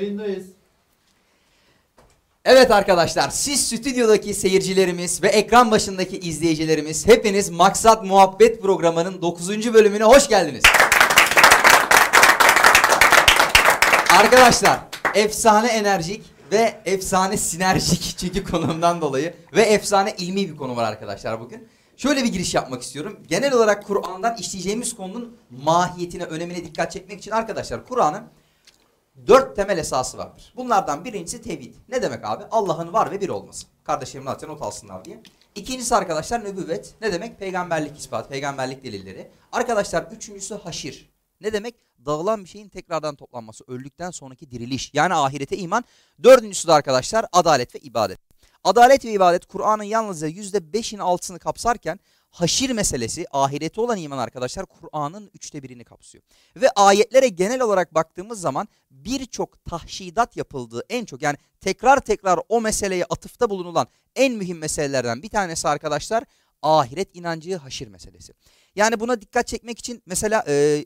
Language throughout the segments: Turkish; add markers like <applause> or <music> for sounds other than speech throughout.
Yayındayız. Evet arkadaşlar siz stüdyodaki seyircilerimiz ve ekran başındaki izleyicilerimiz hepiniz Maksat Muhabbet programının 9. bölümüne hoş geldiniz. Arkadaşlar efsane enerjik ve efsane sinerjik <laughs> çünkü konumdan dolayı ve efsane ilmi bir konu var arkadaşlar bugün. Şöyle bir giriş yapmak istiyorum. Genel olarak Kur'an'dan işleyeceğimiz konunun mahiyetine, önemine dikkat çekmek için arkadaşlar Kur'an'ın dört temel esası vardır. Bunlardan birincisi tevhid. Ne demek abi? Allah'ın var ve bir olması. Kardeşlerim zaten not alsınlar diye. İkincisi arkadaşlar nübüvvet. Ne demek? Peygamberlik ispat, peygamberlik delilleri. Arkadaşlar üçüncüsü haşir. Ne demek? Dağılan bir şeyin tekrardan toplanması. Öldükten sonraki diriliş. Yani ahirete iman. Dördüncüsü de arkadaşlar adalet ve ibadet. Adalet ve ibadet Kur'an'ın yalnızca yüzde beşin altısını kapsarken haşir meselesi ahirete olan iman arkadaşlar Kur'an'ın üçte birini kapsıyor. Ve ayetlere genel olarak baktığımız zaman birçok tahşidat yapıldığı en çok yani tekrar tekrar o meseleye atıfta bulunulan en mühim meselelerden bir tanesi arkadaşlar ahiret inancı haşir meselesi. Yani buna dikkat çekmek için mesela e,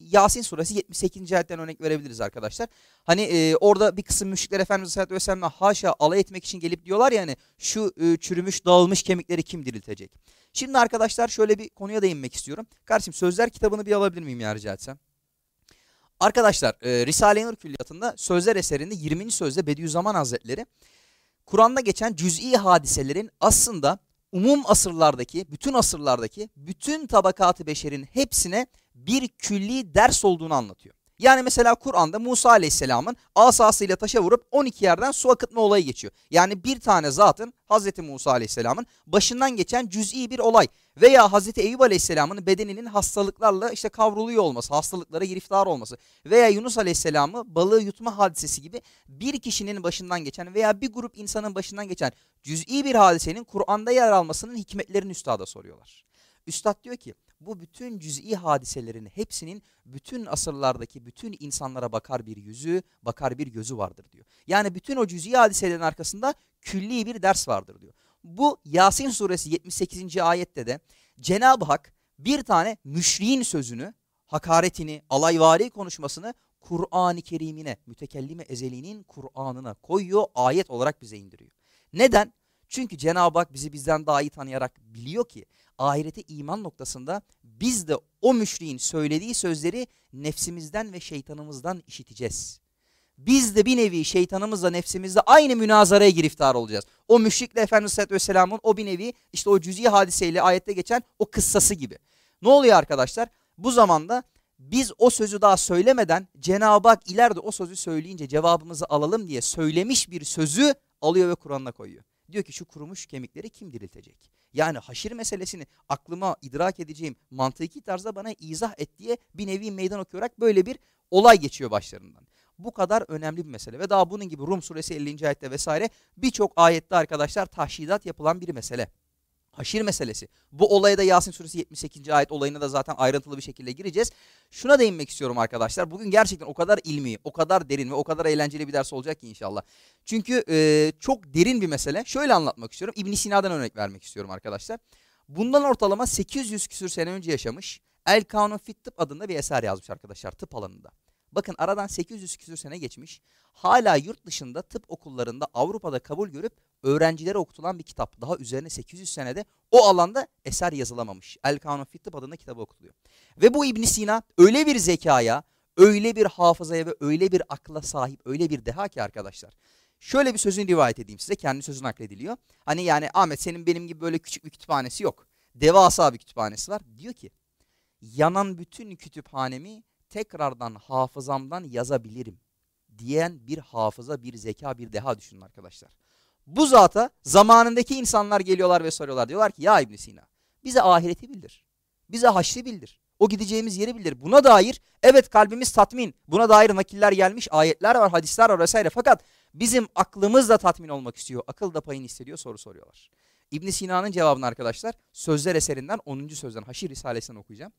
Yasin suresi 78. ayetten örnek verebiliriz arkadaşlar. Hani e, orada bir kısım müşrikler Efendimiz Aleyhisselatü Vesselam'la haşa alay etmek için gelip diyorlar ya hani şu e, çürümüş dağılmış kemikleri kim diriltecek? Şimdi arkadaşlar şöyle bir konuya değinmek istiyorum. Kardeşim sözler kitabını bir alabilir miyim ya rica etsem? Arkadaşlar e, Risale-i Nur Külliyatı'nda sözler eserinde 20. sözde Bediüzzaman Hazretleri Kur'an'da geçen cüz'i hadiselerin aslında umum asırlardaki, bütün asırlardaki bütün tabakatı beşerin hepsine bir külli ders olduğunu anlatıyor. Yani mesela Kur'an'da Musa Aleyhisselam'ın asasıyla taşa vurup 12 yerden su akıtma olayı geçiyor. Yani bir tane zatın Hazreti Musa Aleyhisselam'ın başından geçen cüz'i bir olay veya Hazreti Eyüp Aleyhisselam'ın bedeninin hastalıklarla işte kavruluyor olması, hastalıklara giriftar olması veya Yunus Aleyhisselam'ı balığı yutma hadisesi gibi bir kişinin başından geçen veya bir grup insanın başından geçen cüz'i bir hadisenin Kur'an'da yer almasının hikmetlerini üstada soruyorlar. Üstad diyor ki bu bütün cüz'i hadiselerin hepsinin bütün asırlardaki bütün insanlara bakar bir yüzü, bakar bir gözü vardır diyor. Yani bütün o cüz'i hadiselerin arkasında külli bir ders vardır diyor. Bu Yasin suresi 78. ayette de Cenab-ı Hak bir tane müşriğin sözünü, hakaretini, alayvari konuşmasını Kur'an-ı Kerim'ine, mütekellime ezelinin Kur'an'ına koyuyor, ayet olarak bize indiriyor. Neden? Çünkü Cenab-ı Hak bizi bizden daha iyi tanıyarak biliyor ki ahirete iman noktasında biz de o müşriğin söylediği sözleri nefsimizden ve şeytanımızdan işiteceğiz. Biz de bir nevi şeytanımızla nefsimizle aynı münazaraya giriftar olacağız. O müşrikle Efendimiz Aleyhisselatü Vesselam'ın o bir nevi işte o cüzi hadiseyle ayette geçen o kıssası gibi. Ne oluyor arkadaşlar? Bu zamanda biz o sözü daha söylemeden Cenab-ı Hak ileride o sözü söyleyince cevabımızı alalım diye söylemiş bir sözü alıyor ve Kur'an'ına koyuyor. Diyor ki şu kurumuş kemikleri kim diriltecek? Yani haşir meselesini aklıma idrak edeceğim mantıki tarzda bana izah et diye bir nevi meydan okuyarak böyle bir olay geçiyor başlarından. Bu kadar önemli bir mesele ve daha bunun gibi Rum suresi 50. ayette vesaire birçok ayette arkadaşlar tahşidat yapılan bir mesele. Haşir meselesi. Bu olaya da Yasin suresi 78. ayet olayına da zaten ayrıntılı bir şekilde gireceğiz. Şuna değinmek istiyorum arkadaşlar. Bugün gerçekten o kadar ilmi, o kadar derin ve o kadar eğlenceli bir ders olacak ki inşallah. Çünkü e, çok derin bir mesele. Şöyle anlatmak istiyorum. İbn Sina'dan örnek vermek istiyorum arkadaşlar. Bundan ortalama 800 küsür sene önce yaşamış El Kanun Fit adında bir eser yazmış arkadaşlar tıp alanında. Bakın aradan 800 küsur sene geçmiş. Hala yurt dışında tıp okullarında Avrupa'da kabul görüp öğrencilere okutulan bir kitap. Daha üzerine 800 senede o alanda eser yazılamamış. El Kanun Fit Tıp adında kitabı okutuluyor. Ve bu İbn Sina öyle bir zekaya, öyle bir hafızaya ve öyle bir akla sahip, öyle bir deha ki arkadaşlar. Şöyle bir sözünü rivayet edeyim size. Kendi sözü naklediliyor. Hani yani Ahmet senin benim gibi böyle küçük bir kütüphanesi yok. Devasa bir kütüphanesi var. Diyor ki yanan bütün kütüphanemi tekrardan hafızamdan yazabilirim diyen bir hafıza, bir zeka, bir deha düşünün arkadaşlar. Bu zata zamanındaki insanlar geliyorlar ve soruyorlar. Diyorlar ki ya İbn Sina bize ahireti bildir. Bize haşri bildir. O gideceğimiz yeri bildir. Buna dair evet kalbimiz tatmin. Buna dair nakiller gelmiş, ayetler var, hadisler var vesaire. Fakat bizim aklımız da tatmin olmak istiyor. Akıl da payını hissediyor soru soruyorlar. İbn Sina'nın cevabını arkadaşlar sözler eserinden 10. sözden Haşir Risalesi'nden okuyacağım.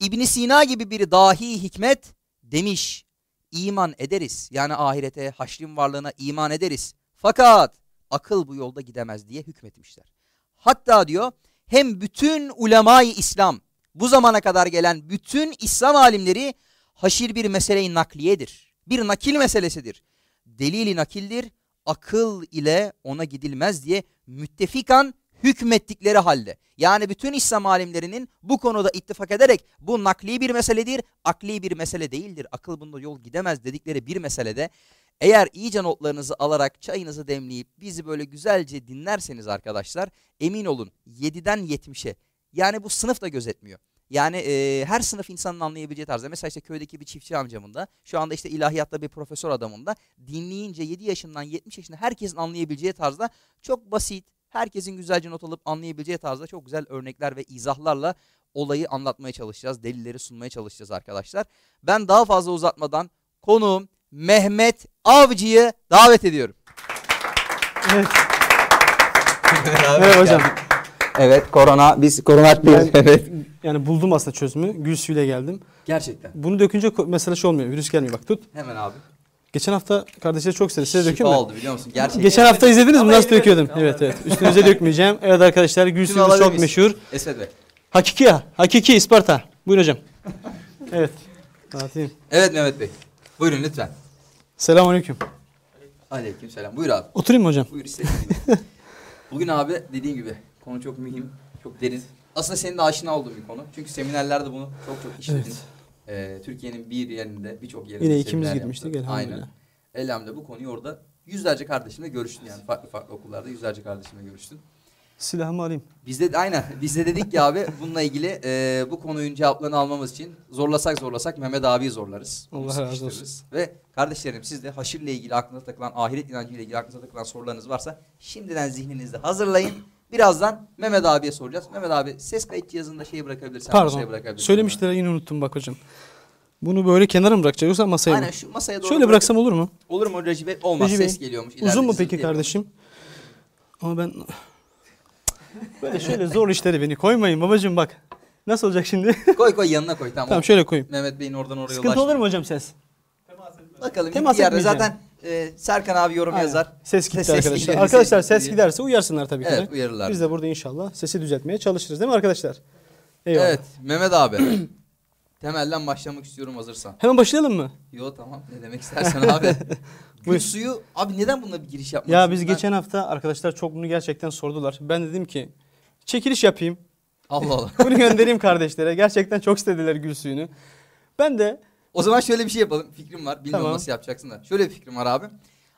İbn Sina gibi bir dahi hikmet demiş iman ederiz. Yani ahirete, haşrin varlığına iman ederiz. Fakat akıl bu yolda gidemez diye hükmetmişler. Hatta diyor hem bütün ulemayı İslam bu zamana kadar gelen bütün İslam alimleri haşir bir meseleyi nakliyedir. bir nakil meselesidir. Delili nakildir, akıl ile ona gidilmez diye müttefikan hükmettikleri halde. Yani bütün İslam alimlerinin bu konuda ittifak ederek bu nakli bir meseledir, akli bir mesele değildir. Akıl bunda yol gidemez dedikleri bir meselede eğer iyice notlarınızı alarak çayınızı demleyip bizi böyle güzelce dinlerseniz arkadaşlar emin olun 7'den 70'e yani bu sınıf da gözetmiyor. Yani e, her sınıf insanın anlayabileceği tarzda. Mesela işte köydeki bir çiftçi amcamın da şu anda işte ilahiyatta bir profesör adamın da dinleyince 7 yaşından 70 yaşında herkesin anlayabileceği tarzda çok basit, herkesin güzelce not alıp anlayabileceği tarzda çok güzel örnekler ve izahlarla olayı anlatmaya çalışacağız. Delilleri sunmaya çalışacağız arkadaşlar. Ben daha fazla uzatmadan konuğum Mehmet Avcı'yı davet ediyorum. Evet. Merhaba hocam. Evet korona biz korona Ben- evet. Yani buldum aslında çözümü. Gül suyuyla geldim. Gerçekten. Bunu dökünce mesela şey olmuyor. Virüs gelmiyor bak tut. Hemen abi. Geçen hafta kardeşler çok istedi. Size dökeyim mi? oldu biliyor musun? Gerçekten. Geçen hafta izlediniz mi nasıl döküyordum? dök, ama Evet evet. Üstünüze dökmeyeceğim. Evet arkadaşlar gül Şunu suyumuz alabilir çok meşhur. Esed Bey. Hakiki ya. Hakiki Isparta. Buyurun hocam. Evet. Dağıtayım. Evet Mehmet Bey. Buyurun lütfen. Selamünaleyküm. Aleyküm selam. Buyur abi. Oturayım mı hocam? Buyur istediğin gibi. Bugün abi dediğin gibi konu çok mühim, çok derin. Aslında senin de aşina olduğun bir konu. Çünkü seminerlerde bunu çok çok işledin. Ee, Türkiye'nin bir yerinde, birçok yerinde Yine ikimiz seminer girmiştik, yaptın. elhamdülillah. Aynen. Elhamdülillah bu konuyu orada yüzlerce kardeşimle görüştün yani. Farklı farklı okullarda yüzlerce kardeşimle görüştün. Silahımı alayım. Biz de aynen biz de dedik ki abi bununla ilgili e, bu konunun cevaplarını almamız için zorlasak zorlasak Mehmet abiyi zorlarız. Allah razı olsun. Ve kardeşlerim siz de haşirle ilgili aklınıza takılan ahiret inancıyla ilgili aklınıza takılan sorularınız varsa şimdiden zihninizde hazırlayın. Birazdan Mehmet abiye soracağız. Mehmet abi ses kayıt cihazında şeyi bırakabilirsen Pardon. masaya bırakabilirsin. Söylemişler yine unuttum bak hocam. Bunu böyle kenara mı bırakacak yoksa masaya mı? Aynen şu masaya doğru Şöyle bırak- bıraksam olur mu? Olur mu Recep Bey? Olmaz Recep ses geliyormuş. Uzun İleride mu sızıntı peki kardeşim? Ama ben böyle şöyle zor işleri beni koymayın babacığım bak. Nasıl olacak şimdi? <laughs> Koy koy yanına koy tamam. tamam şöyle koyayım. Mehmet Bey'in oradan oraya Sıkıntı olur mu hocam ses? Bakalım Temas bir yerde zaten e, Serkan abi yorum Aynen. yazar. Ses gitti Ses arkadaşlar. gider, arkadaşlar ses ses giderse uyarsınlar tabii ki. Evet uyarırlar. Biz de burada inşallah sesi düzeltmeye çalışırız değil mi arkadaşlar? Eyvallah. Evet Mehmet abi. <clears throat> Temelden başlamak istiyorum hazırsan. Hemen başlayalım mı? Yo tamam ne demek istersen abi. <laughs> Gül suyu abi neden bununla bir giriş yapmak Ya biz Ben- geçen hafta arkadaşlar çok bunu gerçekten sordular. Ben dedim ki çekiliş yapayım. Allah Allah. <laughs> Bunu göndereyim kardeşlere. Gerçekten çok istediler gül suyunu. Ben de O zaman şöyle bir şey yapalım. Fikrim var. Bilmiyorum Tamam. nasıl yapacaksın da. Şöyle bir fikrim var abi.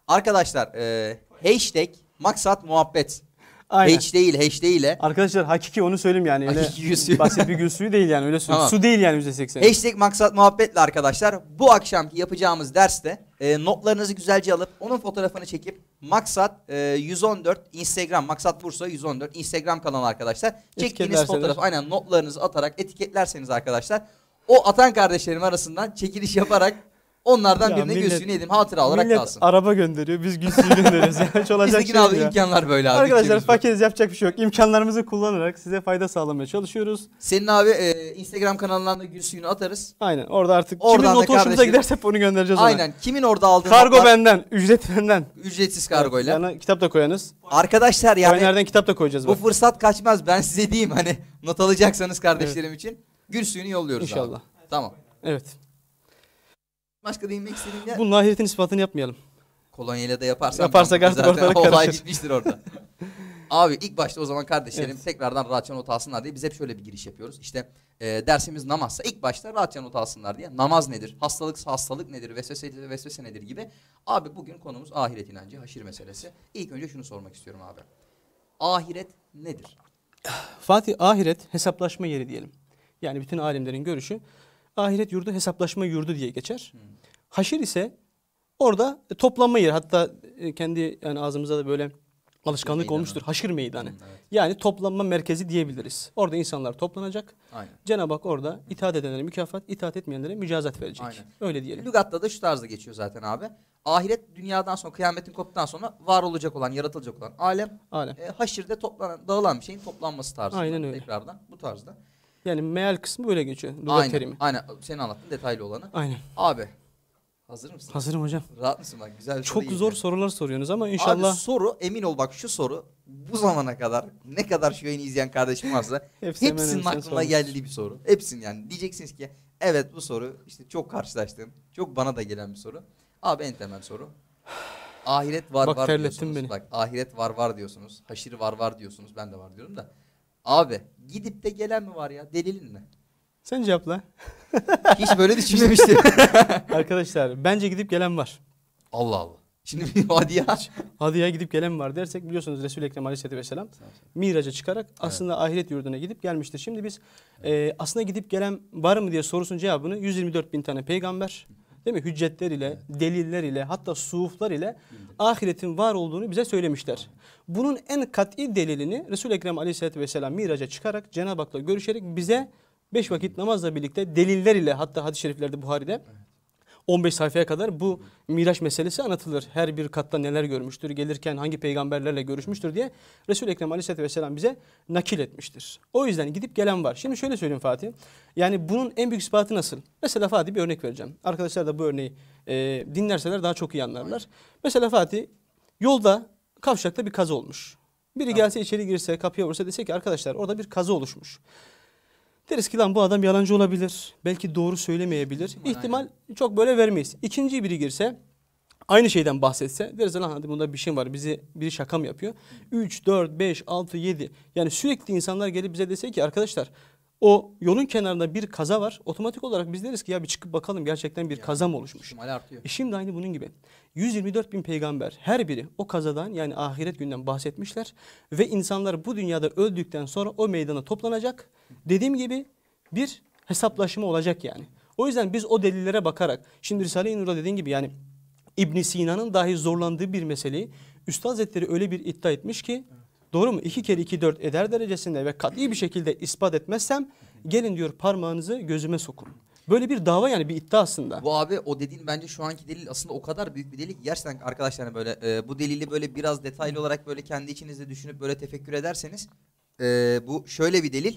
Arkadaşlar e, hashtag maksat muhabbet. aynen. H değil hash değil. he. Arkadaşlar hakiki onu söyleyeyim yani. Öyle Hakiki gül suyu. basit bir gül suyu değil yani öyle söyleyeyim. Tamam. Su değil yani %80. Hashtag maksat muhabbetle arkadaşlar bu akşamki yapacağımız derste e, notlarınızı güzelce alıp onun fotoğrafını çekip maksat e, 114 Instagram maksat Bursa 114 Instagram kanalı arkadaşlar. Çektiğiniz Etiketlerseniz. fotoğrafı aynen notlarınızı atarak etiketlerseniz arkadaşlar o atan kardeşlerim arasından çekiliş yaparak onlardan Ya birine millet- göğsünü yedim hatıra olarak Millet kalsın. araba gönderiyor. Biz suyu gönderiyoruz. Yani olacak Bizdeki şey abi ya. imkanlar böyle abi. Arkadaşlar fakiriz yapacak bir şey yok. İmkanlarımızı kullanarak size fayda sağlamaya çalışıyoruz. Senin abi e, Instagram kanalından da suyunu atarız. Aynen orada artık Oradan kimin notu hoşumuza giderse onu göndereceğiz ona. Aynen. Kimin orada aldığı Kargo notlar benden, ücret benden. ücretsiz kargoyla. Yani kitap da koyanız. Arkadaşlar yani Yani, kitap da koyacağız Bu bak. fırsat kaçmaz. Ben size diyeyim hani not alacaksanız kardeşlerim için gül suyunu yolluyoruz İnşallah. abi. Tamam. Evet. Başka değinmek istediğim yer Bunun ahiretin ispatını yapmayalım. kolonyayla da yaparsan Yaparsak artık zaten ortalık olay karışır. bitmiştir orada. <laughs> Abi ilk başta o zaman kardeşlerim Evet. tekrardan rahatça not alsınlar diye biz hep şöyle bir giriş yapıyoruz. İşte e, dersimiz namazsa ilk başta rahatça not alsınlar diye namaz nedir? Hastalıksa hastalık nedir? Vesvese, vesvese nedir gibi. Abi bugün konumuz ahiret inancı, haşir meselesi. İlk önce şunu sormak istiyorum abi. Ahiret nedir? Fatih ahiret hesaplaşma yeri diyelim. Yani bütün alimlerin görüşü ahiret yurdu hesaplaşma yurdu diye geçer. Haşir ise orada toplanma yeri. Hatta e, kendi yani ağzımıza da böyle alışkanlık Meydanı. olmuştur. Haşir meydanı. Hı, evet. Yani toplanma merkezi diyebiliriz. Orada insanlar toplanacak. Cenab-ı Hak orada itaat edenlere mükafat, itaat etmeyenlere mücazat verecek. Aynen. Öyle diyelim. Lügatta da şu tarzda geçiyor zaten abi. Ahiret dünyadan sonra kıyametin koptuktan sonra var olacak olan, yaratılacak olan alem Alem. e, haşirde toplanan, dağılan bir şeyin toplanması tarzında. Aynen öyle. Tekrardan bu tarzda. Yani meal kısmı böyle geçiyor. Lugat Aynen. terimi. Aynen. Senin anlattığın detaylı olanı. Aynen. Abi hazır mısın? Hazırım hocam. Rahat mısın bak güzel Çok zor sorular soruyorsunuz ama inşallah Abi soru emin ol bak şu soru bu zamana kadar ne kadar şu yayını izleyen kardeşim varsa <laughs> hepsi hepsinin aklına sormuşsun. geldiği bir soru. Hepsinin yani. Diyeceksiniz ki evet bu soru işte çok karşılaştığım, çok bana da gelen bir soru. Abi en temel soru. Ahiret var Bak var diyorsunuz. beni. Bak ahiret var var diyorsunuz. Haşir var var diyorsunuz. Ben de var diyorum da. Abi gidip de gelen mi var ya? Delilin ne? Sen cevapla. Hiç böyle <laughs> düşünmemiştim. <laughs> Arkadaşlar bence gidip gelen var. Allah Allah. Şimdi hadi ya. Hadi ya gidip gelen var dersek biliyorsunuz Resul-i Ekrem Aleyhisselatü Vesselam Miraç'a çıkarak aslında ahiret yurduna gidip gelmiştir. Şimdi biz e, aslında gidip gelen var mı diye sorusun cevabını 124 bin tane peygamber değil mi? Hüccetler ile, deliller ile hatta suhuflar ile ahiretin var olduğunu bize söylemişler. Bunun en kat'i delilini Resul-i Ekrem Aleyhisselatü Vesselam Miraç'a çıkarak Cenab-ı Hak'la görüşerek bize beş vakit namazla birlikte deliller ile hatta hadis-i şeriflerde Buhari'de 15 sayfaya kadar bu Miraç meselesi anlatılır. Her bir katta neler görmüştür, gelirken hangi peygamberlerle görüşmüştür diye Resul-i Ekrem Aleyhisselatü Vesselam bize nakil etmiştir. O yüzden gidip gelen var. Şimdi şöyle söyleyeyim Fatih. Yani bunun en büyük ispatı nasıl? Mesela Fatih bir örnek vereceğim. Arkadaşlar da bu örneği e, dinlerseler daha çok iyi anlarlar. Mesela Fatih yolda kavşakta bir kaza olmuş. Biri gelse içeri girse kapıya vursa dese ki arkadaşlar orada bir kaza oluşmuş. Deriz ki lan bu adam yalancı olabilir. Belki doğru söylemeyebilir. İhtimal çok böyle vermeyiz. İkinci biri girse aynı şeyden bahsetse deriz lan hadi bunda bir şey var. Bizi biri şaka mı yapıyor? 3, 4, 5, 6, 7 yani sürekli insanlar gelip bize dese ki arkadaşlar o yolun kenarında bir kaza var. Otomatik olarak biz deriz ki ya bir çıkıp bakalım gerçekten bir kaza mı oluşmuş? E şimdi aynı bunun gibi. 124 bin peygamber her biri o kazadan yani ahiret günden bahsetmişler. Ve insanlar bu dünyada öldükten sonra o meydana toplanacak. Dediğim gibi bir hesaplaşma olacak yani. O yüzden biz o delillere bakarak şimdi Risale-i Nur'da dediğin gibi yani İbn Sina'nın dahi zorlandığı bir meseleyi Üstad Hazretleri öyle bir iddia etmiş ki doğru mu? İki kere iki dört eder derecesinde ve kat'i bir şekilde ispat etmezsem gelin diyor parmağınızı gözüme sokun. Böyle bir dava yani bir iddia aslında. Bu abi o dediğin bence şu anki delil aslında o kadar büyük bir delil ki gerçekten arkadaşlar böyle e, bu delili böyle biraz detaylı olarak böyle kendi içinizde düşünüp böyle tefekkür ederseniz e, bu şöyle bir delil.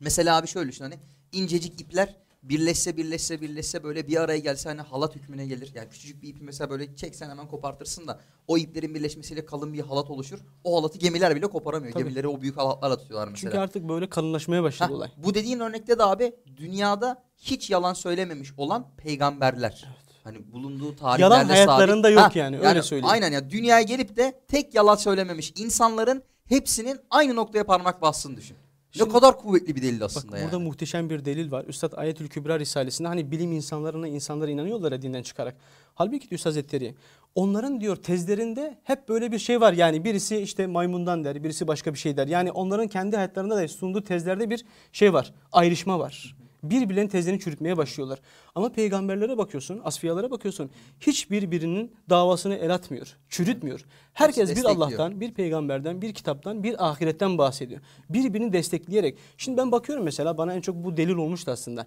Mesela abi şöyle düşün hani incecik ipler birleşse birleşse birleşse böyle bir araya gelse hani halat hükmüne gelir. Yani küçücük bir ipi mesela böyle çeksen hemen kopartırsın da o iplerin birleşmesiyle kalın bir halat oluşur. O halatı gemiler bile koparamıyor. Tabii. Gemileri o büyük halatlarla tutuyorlar mesela. Çünkü artık böyle kalınlaşmaya başladı Hah, olay. Bu dediğin örnekte de abi dünyada hiç yalan söylememiş olan peygamberler. Hani bulunduğu tarihlerde Yalan hayatlarında sabit- yok Ha, yani, öyle söyleyeyim. Aynen ya dünyaya gelip de tek yalan söylememiş insanların hepsinin aynı noktaya parmak bastığını düşün. Şimdi- ne kadar kuvvetli bir delil Bak aslında burada yani. muhteşem bir delil var. Üstad Ayetül Kübra Risalesi'nde hani bilim insanlarına insanlar inanıyorlar ya dinden çıkarak. Halbuki Üstad Hazretleri onların diyor tezlerinde hep böyle bir şey var. Yani birisi işte maymundan der, birisi başka bir şey der. Yani onların kendi hayatlarında da sunduğu tezlerde bir şey var. Ayrışma var. Birbirlerinin tezlerini çürütmeye başlıyorlar. Ama peygamberlere bakıyorsun, asfiyalara bakıyorsun. Hiçbir birinin davasını el atmıyor, çürütmüyor. Herkes bir. Allah'tan, bir peygamberden, bir kitaptan, bir ahiretten bahsediyor. Birbirini destekleyerek. Şimdi ben bakıyorum mesela bana en çok bu delil olmuştu aslında.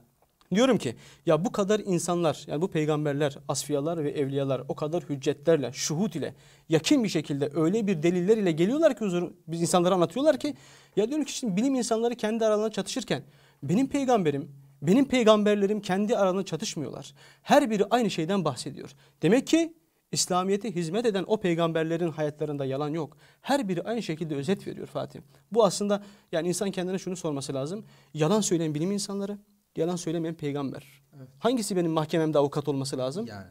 Diyorum ki ya bu kadar insanlar yani bu peygamberler, asfiyalar ve evliyalar o kadar hüccetlerle, şuhut ile yakin bir şekilde öyle bir deliller ile geliyorlar ki huzur biz insanlara anlatıyorlar ki ya diyorum ki şimdi bilim insanları kendi aralarında çatışırken benim peygamberim, benim peygamberlerim kendi aralarında çatışmıyorlar. Her biri aynı şeyden bahsediyor. Demek ki İslamiyet'e hizmet eden o peygamberlerin hayatlarında yalan yok. Her biri aynı şekilde özet veriyor Fatih. Bu aslında yani insan kendine şunu sorması lazım. Yalan söyleyen bilim insanları, yalan söylemeyen peygamber. Hangisi benim mahkememde avukat olması lazım? Yani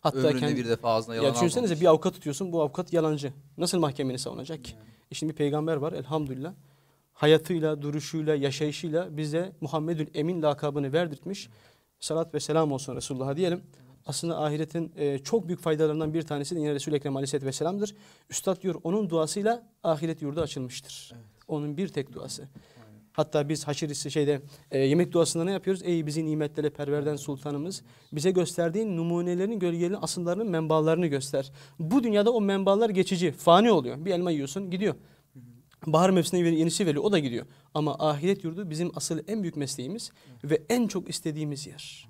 Hatta ömründe kendi, bir defa ağzına yalan ya düşünsenize almamış. bir avukat tutuyorsun bu avukat yalancı. Nasıl mahkemeni savunacak ki? E şimdi bir peygamber var elhamdülillah. Hayatıyla, duruşuyla, yaşayışıyla bize Muhammedül Emin lakabını verdirtmiş. Salat ve selam olsun Resulullah'a diyelim. Aslında ahiretin e, çok büyük faydalarından bir tanesi de yine Resul-i Ekrem Aleyhisselatü Vesselam'dır. Üstad diyor onun duasıyla ahiret yurdu açılmıştır. Onun bir tek duası. Hatta biz haşirisi şeyde e, yemek duasında ne yapıyoruz? Ey bizi nimetlere perverden sultanımız bize gösterdiğin numunelerin gölgeli asıllarının menbalarını göster. Bu dünyada o menbalar geçici, fani oluyor. Bir elma yiyorsun gidiyor. Bahar mevsimine yeni- yenisi veriyor o da gidiyor. Ama ahiret yurdu bizim asıl en büyük mesleğimiz ve en çok istediğimiz yer.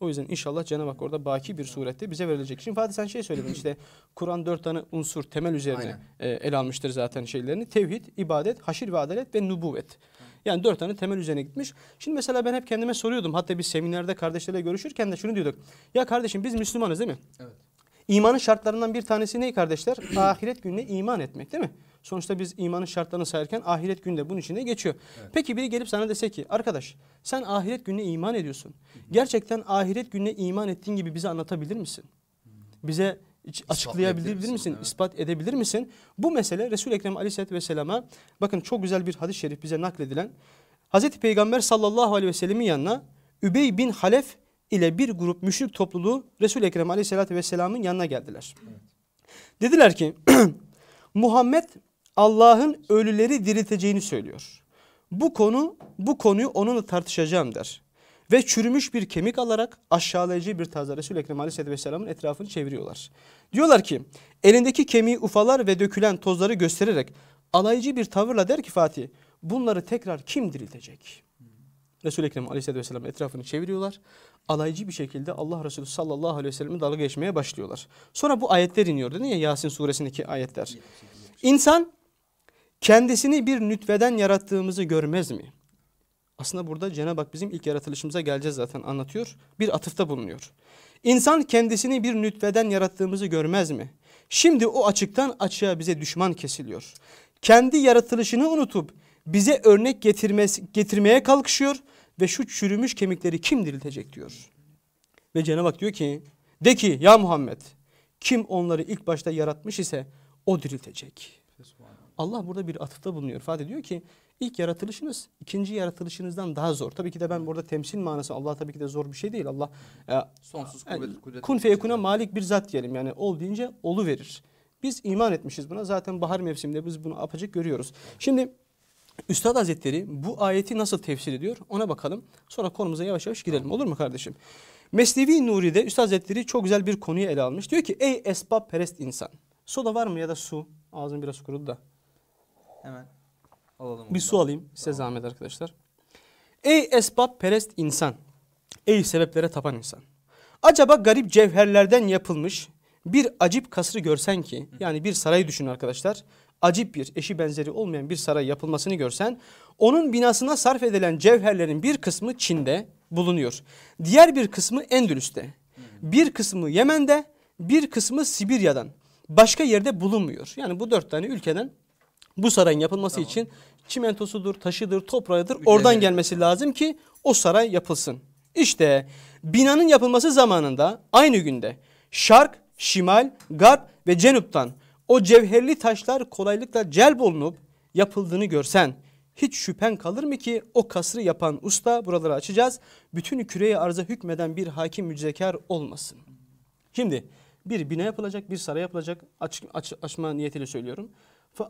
O yüzden inşallah Cenab-ı Hak orada baki bir surette bize verilecek. Şimdi Fatih sen şey söyledin işte Kur'an dört tane unsur temel üzerine e, ele almıştır zaten şeylerini. Tevhid, ibadet, haşir ve adalet ve nubuvvet. Yani dört tane temel üzerine gitmiş. Şimdi mesela ben hep kendime soruyordum. Hatta biz seminerde kardeşlerle görüşürken de şunu diyorduk. Ya kardeşim biz Müslümanız değil mi? Evet. İmanın şartlarından bir tanesi ne kardeşler? <clears throat> Ahiret gününe iman etmek değil mi? Sonuçta biz imanın şartlarını sayarken ahiret günü de bunun içine geçiyor. Evet. Peki biri gelip sana dese ki arkadaş sen ahiret gününe iman ediyorsun. Gerçekten ahiret gününe iman ettiğin gibi bize anlatabilir misin? Bize açıklayabilir misin? misin? Evet. ispat edebilir misin? Bu mesele Resul-i Ekrem Aleyhisselatü Vesselam'a bakın çok güzel bir hadis-i şerif bize nakledilen. Hazreti Peygamber sallallahu aleyhi ve sellemin yanına Übey bin Halef ile bir grup müşrik topluluğu Resul-i Ekrem Aleyhisselatü Vesselam'ın yanına geldiler. Dediler ki <clears throat> Muhammed Allah'ın ölüleri dirilteceğini söylüyor. Bu konu bu konuyu onunla tartışacağım der. Ve çürümüş bir kemik alarak aşağılayıcı bir tarzda Resul-i Ekrem Aleyhisselatü Vesselam'ın etrafını çeviriyorlar. Diyorlar ki elindeki kemiği ufalar ve dökülen tozları göstererek alaycı bir tavırla der ki Fatih bunları tekrar kim diriltecek? Resul-i Ekrem Aleyhisselatü Vesselam etrafını çeviriyorlar. Alaycı bir şekilde Allah Resulü sallallahu aleyhi ve sellem'in dalga geçmeye başlıyorlar. Sonra bu ayetler iniyor dedin ya Yasin suresindeki ayetler. İnsan kendisini bir nütveden yarattığımızı görmez mi? Aslında burada Cenab-ı Hak bizim ilk yaratılışımıza geleceğiz zaten anlatıyor. Bir atıfta bulunuyor. İnsan kendisini bir nütveden yarattığımızı görmez mi? Şimdi o açıktan açığa bize düşman kesiliyor. Kendi yaratılışını unutup bize örnek getirmesi, getirmeye kalkışıyor ve şu çürümüş kemikleri kim diriltecek diyor. Ve Cenab-ı Hak diyor ki de ki ya Muhammed kim onları ilk başta yaratmış ise o diriltecek. Allah burada bir atıfta bulunuyor. Fatih diyor ki ilk yaratılışınız ikinci yaratılışınızdan daha zor. Tabii ki de ben burada temsil manası Allah tabii ki de zor bir şey değil. Allah e, Sonsuz yani kuvvet, kudret. kun feyekuna malik bir zat diyelim. Yani ol deyince olu verir. Biz iman etmişiz buna. Zaten bahar mevsiminde biz bunu apacık görüyoruz. Şimdi Üstad Hazretleri bu ayeti nasıl tefsir ediyor ona bakalım. Sonra konumuza yavaş yavaş girelim olur mu kardeşim? Mesnevi Nuri'de Üstad Hazretleri çok güzel bir konuyu ele almış. Diyor ki ey esbab perest insan. Soda var mı ya da su? Ağzım biraz kurudu da. Hemen alalım. Bir onu su alayım size zahmet arkadaşlar. Ey esbab perest insan. Ey sebeplere tapan insan. Acaba garip cevherlerden yapılmış bir acip kasrı görsen ki yani bir sarayı düşün arkadaşlar. Acip bir eşi benzeri olmayan bir saray yapılmasını görsen onun binasına sarf edilen cevherlerin bir kısmı Çin'de bulunuyor. Diğer bir kısmı Endülüs'te. Bir kısmı Yemen'de bir kısmı Sibirya'dan başka yerde bulunmuyor. Yani bu dört tane ülkeden bu sarayın yapılması için çimentosudur, taşıdır, toprağıdır oradan gelmesi lazım ki o saray yapılsın. İşte binanın yapılması zamanında aynı günde şark, şimal, garp ve cenuptan o cevherli taşlar kolaylıkla celp olunup yapıldığını görsen hiç şüphen kalır mı ki o kasrı yapan usta buraları açacağız. Bütün küreye arza hükmeden bir hakim müczekar olmasın. Şimdi bir bina yapılacak, bir saray yapılacak. Aç, aç- açma niyetiyle söylüyorum.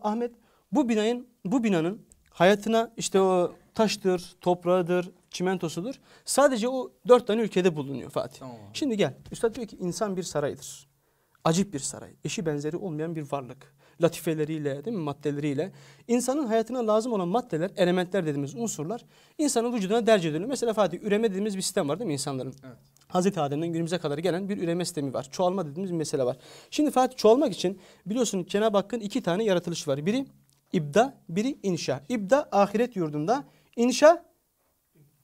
Ahmet bu binanın bu binanın hayatına işte o taştır, toprağıdır, çimentosudur. Sadece o dört tane ülkede bulunuyor Fatih. Tamam. Şimdi gel. Üstad diyor ki insan bir saraydır. Acip bir saray. Eşi benzeri olmayan bir varlık. Latifeleriyle, değil mi? Maddeleriyle. İnsanın hayatına lazım olan maddeler, elementler dediğimiz unsurlar insanın vücuduna derc ediliyor. Mesela Fatih üreme dediğimiz bir sistem var değil mi insanların? Evet. Hazreti Adem'den günümüze kadar gelen bir üreme sistemi var. Çoğalma dediğimiz bir mesele var. Şimdi Fatih çoğalmak için biliyorsun Cenab-ı Hakk'ın iki tane yaratılışı var. Biri ibda, biri inşa. İbda ahiret yurdunda, inşa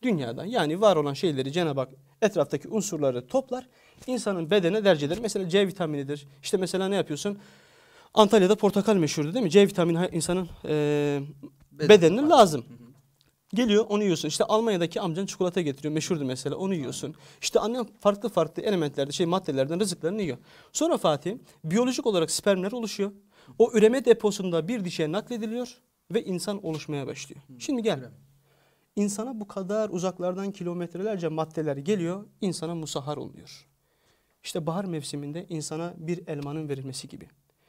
dünyada. Yani var olan şeyleri Cenab-ı Hak etraftaki unsurları toplar. insanın bedene derc eder. Mesela C vitaminidir. İşte mesela ne yapıyorsun? Antalya'da portakal meşhurdu değil mi? C vitamini insanın Beden- bedenine lazım. Hı hı. Geliyor onu yiyorsun. İşte Almanya'daki amcan çikolata getiriyor. Meşhurdu mesela onu yiyorsun. İşte annen farklı farklı elementlerde şey maddelerden rızıklarını yiyor. Sonra Fatih biyolojik olarak spermler oluşuyor. O üreme deposunda bir dişe naklediliyor ve insan oluşmaya başlıyor. Şimdi gel. İnsana bu kadar uzaklardan kilometrelerce maddeler geliyor. insana musahhar oluyor. İşte bahar mevsiminde insana bir elmanın verilmesi gibi.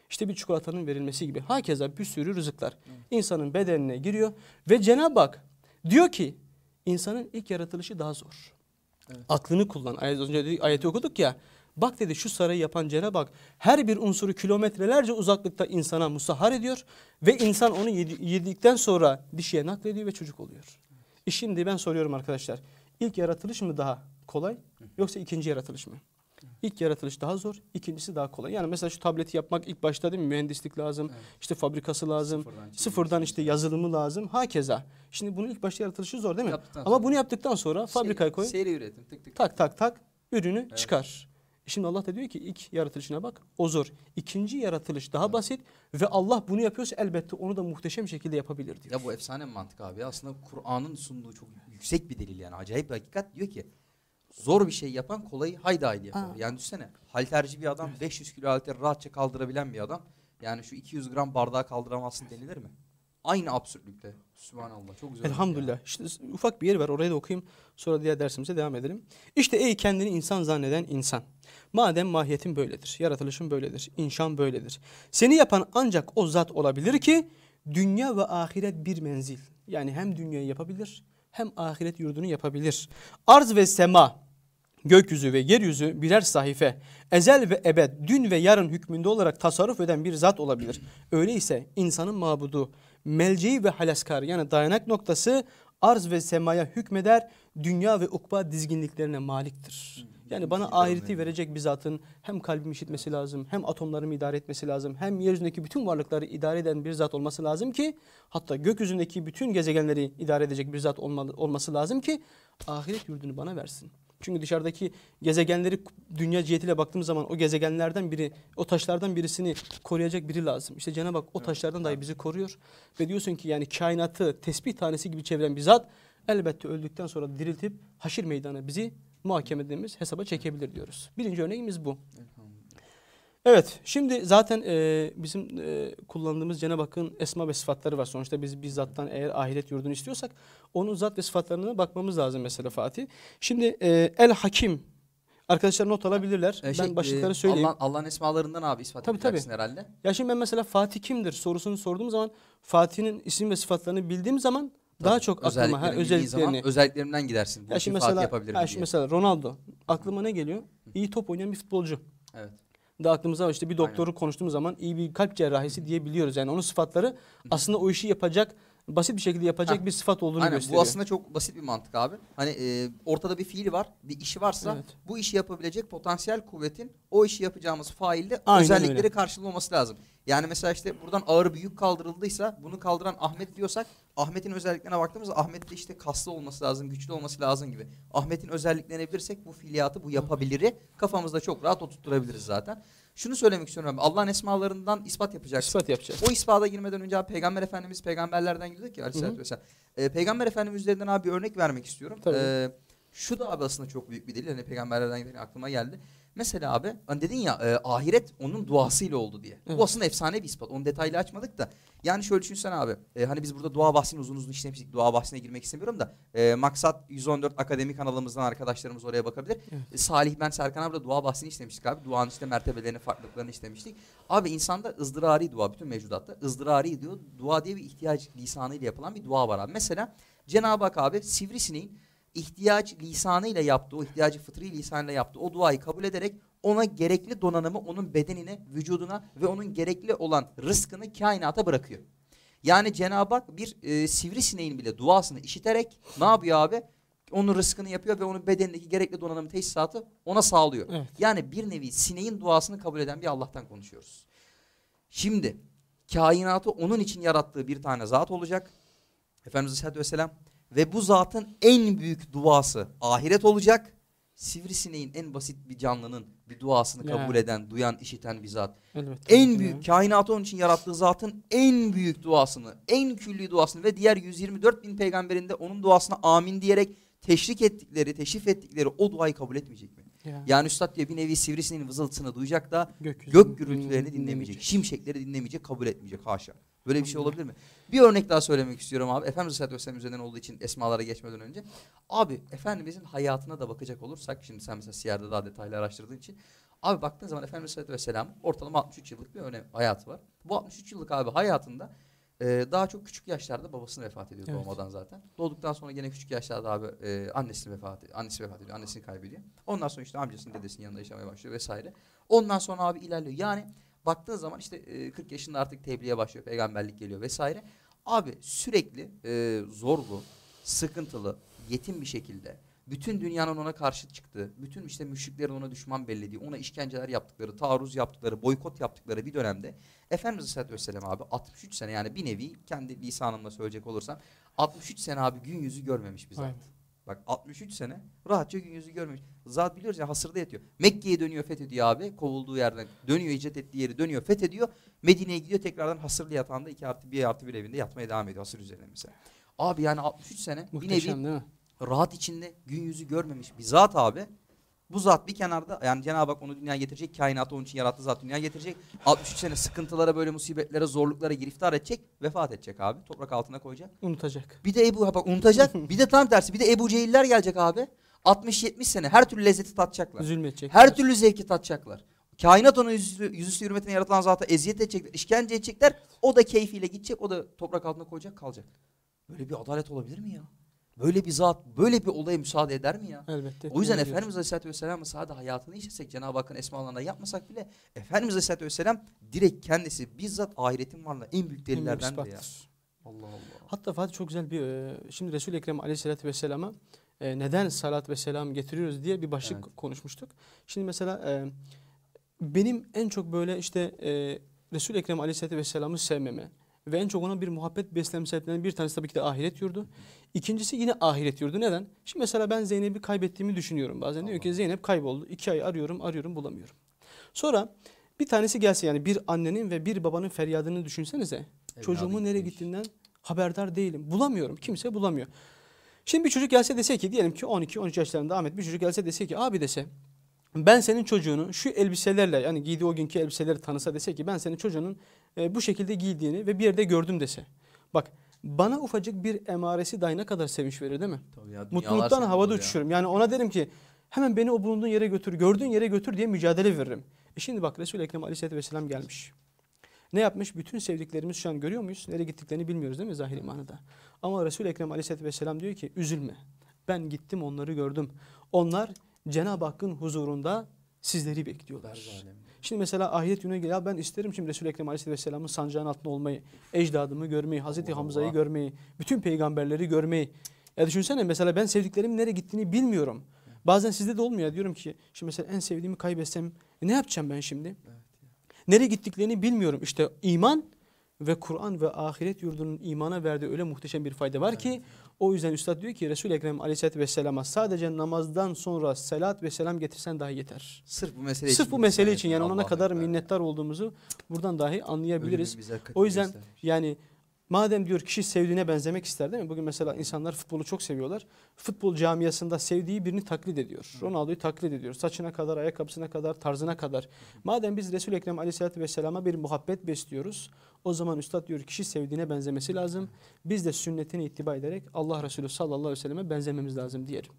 İşte bir çikolatanın verilmesi gibi. Hakeza bir sürü rızıklar insanın bedenine giriyor. Ve Cenab-ı Hak diyor ki insanın ilk yaratılışı daha zor. Evet. Aklını kullan. Az önce ayeti okuduk ya. Bak dedi şu sarayı yapan Cenab-ı Hak her bir unsuru kilometrelerce uzaklıkta insana musahhar ediyor. Ve insan onu yedi- yedikten sonra dişiye naklediyor ve çocuk oluyor. E şimdi ben soruyorum arkadaşlar. İlk yaratılış mı daha kolay yoksa ikinci yaratılış mı? İlk yaratılış daha zor, ikincisi daha kolay. Yani mesela şu tableti yapmak ilk başta değil mi? Mühendislik lazım, Evet. işte fabrikası lazım, Sıfırdan sıfırdan işte yazılımı lazım. Hakeza. Şimdi bunun ilk başta yaratılışı zor değil mi? Yaptıktan Ama sonra- bunu yaptıktan sonra fabrikaya koy, Seri üretim tık tık. tak tak tak ürünü çıkar. Şimdi Allah da diyor ki ilk yaratılışına bak o zor. İkinci yaratılış daha basit ve Allah bunu yapıyorsa elbette onu da muhteşem şekilde yapabilir diyor. Ya bu efsane mantık abi. Aslında Kur'an'ın sunduğu çok yüksek bir delil yani. Acayip bir hakikat diyor ki zor bir şey yapan kolayı haydi haydi yapar. Ha. Yani düşünsene halterci bir adam 500 kilo halteri rahatça kaldırabilen bir adam. Yani şu 200 gram bardağı kaldıramazsın denilir mi? Aynı absürtlükte. Sübhanallah çok güzel. Elhamdülillah. İşte ufak bir yer var orayı da okuyayım. Sonra diğer dersimize devam edelim. İşte ey kendini insan zanneden insan. Madem mahiyetin böyledir, yaratılışın böyledir, inşan böyledir. Seni yapan ancak o zat olabilir ki dünya ve ahiret bir menzil. Yani hem dünyayı yapabilir hem ahiret yurdunu yapabilir. Arz ve sema, gökyüzü ve yeryüzü birer sahife. Ezel ve ebed, dün ve yarın hükmünde olarak tasarruf eden bir zat olabilir. Öyleyse insanın mabudu, melceği ve halaskar yani dayanak noktası arz ve semaya hükmeder, dünya ve ukba dizginliklerine maliktir. Yani bana ahireti verecek bir zatın hem kalbimi işitmesi lazım, hem atomlarımı idare etmesi lazım, hem yeryüzündeki bütün varlıkları idare eden bir zat olması lazım ki, hatta gökyüzündeki bütün gezegenleri idare edecek bir zat olması lazım ki, ahiret yurdunu bana versin. Çünkü dışarıdaki gezegenleri dünya cihetiyle baktığımız zaman o gezegenlerden biri, o taşlardan birisini koruyacak biri lazım. İşte Cenab-ı Hak o taşlardan dahi bizi koruyor. Ve diyorsun ki yani kainatı tesbih tanesi gibi çeviren bir zat elbette öldükten sonra diriltip haşir meydanı bizi muhakeme dediğimiz hesaba çekebilir diyoruz. Birinci örneğimiz bu. Evet şimdi zaten e, bizim e, kullandığımız Cenab-ı Hakk'ın esma ve sıfatları var. Sonuçta biz bizzattan eğer ahiret yurdunu istiyorsak onun zat ve sıfatlarına bakmamız lazım mesela Fatih. Şimdi e, El Hakim arkadaşlar not alabilirler. Ee, şey, ben başlıkları e, söyleyeyim. Allah- Allah'ın esmalarından abi ispat Tabii, edeceksin herhalde. Ya şimdi ben mesela Fatih kimdir sorusunu sorduğum zaman Fatih'in isim ve sıfatlarını bildiğim zaman daha Tabii, çok aklıma ha, özelliklerini zaman özelliklerimden gidersin. Bu Ya şimdi Fatih mesela, yapabilirim ha, şimdi diye. mesela Ronaldo aklıma ne geliyor? İyi top oynayan bir futbolcu. Evet. Da aklımıza işte bir doktoru konuştuğumuz zaman iyi bir kalp cerrahisi diyebiliyoruz. Yani onun sıfatları aslında o işi yapacak, basit bir şekilde yapacak Ha. bir sıfat olduğunu Aynen gösteriyor. bu aslında çok basit bir mantık abi. Hani e, ortada bir fiil var, bir işi varsa Evet. bu işi yapabilecek potansiyel kuvvetin o işi yapacağımız failde Aynen özellikleri öyle. karşılığı olması lazım. Yani mesela işte buradan ağır bir yük kaldırıldıysa bunu kaldıran Ahmet diyorsak Ahmet'in özelliklerine baktığımızda Ahmet'te işte kaslı olması lazım, güçlü olması lazım gibi. Ahmet'in özelliklerini bilirsek bu fiiliyatı, bu yapabiliri kafamızda çok rahat oturtturabiliriz zaten. Şunu söylemek istiyorum. Allah'ın esmalarından ispat yapacaksın. İspat yapacağız. O ispata girmeden önce abi Peygamber Efendimiz peygamberlerden girdi ki aleyhissalatü Hı hı. vesselam. Ee, Peygamber Efendimiz üzerinden abi bir örnek vermek istiyorum. Tabii. Ee, şu da abi aslında çok büyük bir delil. Hani peygamberlerden giderken aklıma geldi. Mesela abi hani dedin ya e, ahiret onun duasıyla oldu diye. Evet. Bu aslında efsane bir ispat. Onu detaylı açmadık da. Yani şöyle düşünsene abi. E, hani biz burada dua bahsini uzun uzun işlemiştik. Dua bahsine girmek istemiyorum da. E, Maksat 114 Akademi kanalımızdan arkadaşlarımız oraya bakabilir. Evet. E, Salih ben Serkan abi de dua bahsini işlemiştik abi. Duanın işte mertebelerini, farklılıklarını işlemiştik. Abi insanda ızdırari dua bütün mevcudatta ızdırari diyor. Dua diye bir ihtiyaç lisanıyla yapılan bir dua var abi. Mesela Cenab-ı Hak abi sivrisineğin ihtiyaç lisanıyla yaptığı, o ihtiyacı fıtri lisanıyla yaptığı o duayı kabul ederek ona gerekli donanımı onun bedenine, vücuduna ve onun gerekli olan rızkını kainata bırakıyor. Yani Cenab-ı Hak bir e, sivrisineğin bile duasını işiterek ne yapıyor abi? Onun rızkını yapıyor ve onun bedenindeki gerekli donanım tesisatı ona sağlıyor. Evet. Yani bir nevi sineğin duasını kabul eden bir Allah'tan konuşuyoruz. Şimdi kainatı onun için yarattığı bir tane zat olacak. Efendimiz Aleyhisselatü Vesselam ve bu zatın en büyük duası ahiret olacak. Sivrisineğin en basit bir canlının bir duasını Ya. kabul eden, duyan, işiten bir zat. Elbette. En büyük kainatı onun için yarattığı zatın en büyük duasını, en külli duasını ve diğer 124 bin peygamberin de onun duasına amin diyerek teşrik ettikleri, teşrif ettikleri o duayı kabul etmeyecek mi? Ya. Yani üstad diyor bir nevi sivrisineğin vızıltısını duyacak da Gökyüzü- gök gürültülerini dinlemeyecek, şimşekleri dinlemeyecek, kabul etmeyecek haşa. Böyle bir şey olabilir mi? Bir örnek daha söylemek istiyorum abi. Efendimiz Aleyhisselatü Vesselam üzerinden olduğu için esmalara geçmeden önce. Abi Efendimizin hayatına da bakacak olursak, şimdi sen mesela Siyer'de daha detaylı araştırdığın için. Abi baktığın zaman Efendimiz Aleyhisselatü Vesselam ortalama 63 yıllık bir önem, hayatı var. Bu 63 yıllık abi hayatında e, daha çok küçük yaşlarda babasını vefat ediyor Evet. doğmadan zaten. Doğduktan sonra gene küçük yaşlarda abi e, annesini vefat ediyor. Annesi vefat ediyor. Annesini kaybediyor. Ondan sonra işte amcasının dedesinin yanında yaşamaya başlıyor vesaire. Ondan sonra abi ilerliyor. Yani baktığın zaman işte e, 40 yaşında artık tebliğe başlıyor. Peygamberlik geliyor vesaire. Abi sürekli e, zorlu, sıkıntılı, yetim bir şekilde bütün dünyanın ona karşı çıktığı, bütün işte müşriklerin ona düşman bellediği, ona işkenceler yaptıkları, taarruz yaptıkları, boykot yaptıkları bir dönemde Efendimiz Aleyhisselatü Vesselam abi 63 sene yani bir nevi kendi lisanımla söyleyecek olursam 63 sene abi gün yüzü görmemiş bir zat. Aynen. Bak 63 sene rahatça gün yüzü görmemiş. Zat biliyoruz ya hasırda yatıyor. Mekke'ye dönüyor fethediyor abi. Kovulduğu yerden dönüyor icret ettiği yeri dönüyor fethediyor. Medine'ye gidiyor tekrardan hasırlı yatağında 2 artı 1 artı bir evinde yatmaya devam ediyor hasır üzerine mesela. Abi yani 63 sene bir nevi Muhteşem değil mi? rahat içinde gün yüzü görmemiş bir zat abi. Bu zat bir kenarda yani Cenab-ı Hak onu dünyaya getirecek. Kainatı onun için yarattı zat dünyaya getirecek. 63 sene sıkıntılara böyle musibetlere zorluklara giriftar edecek. Vefat edecek abi. Toprak altına koyacak. Unutacak. Bir de Ebu bak unutacak. <laughs> bir de tam tersi bir de Ebu Cehiller gelecek abi. 60-70 sene her türlü lezzeti tatacaklar. Zulmedecek. Her türlü zevki tatacaklar. Kainat onun yüzüstü, yüzüstü hürmetine yaratılan zata eziyet edecekler, işkence edecekler. O da keyfiyle gidecek, o da toprak altına koyacak, kalacak. Böyle bir adalet olabilir mi ya? Böyle bir zat, böyle bir olaya müsaade eder mi ya? Elbette. O yüzden. Efendimiz Aleyhisselatü Vesselam'ın sadece hayatını işlesek, Cenab-ı Hakk'ın esmalarına yapmasak bile Efendimiz Aleyhisselatü Vesselam direkt kendisi bizzat ahiretin varlığına en büyük En büyük delillerden ya. ispattır. Allah Allah. Hatta Fatih çok güzel bir e, şimdi Resul-i Ekrem Aleyhisselatü Vesselam'a e, neden salat ve selam getiriyoruz diye bir başlık Evet. konuşmuştuk. Şimdi mesela e, benim en çok böyle işte e, Resul-i Ekrem Aleyhisselatü Vesselam'ı sevmeme ve en çok ona bir muhabbet besleme sebeplerinden bir tanesi tabii ki de ahiret yurdu. İkincisi yine ahiret yurdu. Neden? Şimdi mesela ben Zeynep'i kaybettiğimi düşünüyorum. Bazen diyor ki Zeynep kayboldu. İki ay arıyorum, arıyorum, bulamıyorum. Sonra bir tanesi gelse yani bir annenin ve bir babanın feryadını düşünsenize. Çocuğumun nereye gittiğinden haberdar değilim. Bulamıyorum. Kimse bulamıyor. Şimdi bir çocuk gelse dese ki diyelim ki 12-13 yaşlarında Ahmet bir çocuk gelse dese ki abi dese ben senin çocuğunu şu elbiselerle yani giydiği o günkü elbiseleri tanısa dese ki ben senin çocuğunun e, bu şekilde giydiğini ve bir yerde gördüm dese. Bak bana ufacık bir emaresi dahi ne kadar sevinç verir değil mi? Tabii ya, Mutluluktan havada ya. uçuşurum. Yani ona derim ki hemen beni o bulunduğun yere götür, gördüğün yere götür diye mücadele veririm. E şimdi bak Resul-i Ekrem Aleyhisselatü Vesselam gelmiş. Ne yapmış? Bütün sevdiklerimiz şu an görüyor muyuz? Nereye gittiklerini bilmiyoruz değil mi zahiri manada? Ama Resul-i Ekrem Aleyhisselatü Vesselam diyor ki üzülme. Ben gittim onları gördüm. Onlar Cenab-ı Hakk'ın huzurunda sizleri bekliyorlar. Şimdi mesela ahiret yönüne gel. Ya ben isterim şimdi Resul-i Ekrem Aleyhisselatü Vesselam'ın sancağının altında olmayı, ecdadımı görmeyi, Hazreti Hamza'yı görmeyi, bütün peygamberleri görmeyi. Ya düşünsene mesela ben sevdiklerimin nereye gittiğini bilmiyorum. Bazen sizde de olmuyor. Diyorum ki şimdi mesela en sevdiğimi kaybetsem e ne yapacağım ben şimdi? Nereye gittiklerini bilmiyorum. İşte iman ve Kur'an ve ahiret yurdunun imana verdiği öyle muhteşem bir fayda var ki o yüzden Üstad diyor ki Resul-i Ekrem Aleyhisselatü Vesselam'a sadece namazdan sonra selat ve selam getirsen daha yeter. Sırf bu mesele için. Sırf bu mesele için yani ona ne Allah kadar Ekber. minnettar olduğumuzu buradan dahi anlayabiliriz. O yüzden göstermiş. yani madem diyor kişi sevdiğine benzemek ister değil mi? Bugün mesela insanlar futbolu çok seviyorlar. Futbol camiasında sevdiği birini taklit ediyor. Ronaldo'yu taklit ediyor. Saçına kadar, ayakkabısına kadar, tarzına kadar. Madem biz Resul-i Ekrem Aleyhisselatü Vesselam'a bir muhabbet besliyoruz. O zaman Üstad diyor kişi sevdiğine benzemesi lazım. Biz de sünnetine ittiba ederek Allah Resulü sallallahu aleyhi ve selleme benzememiz lazım diyelim.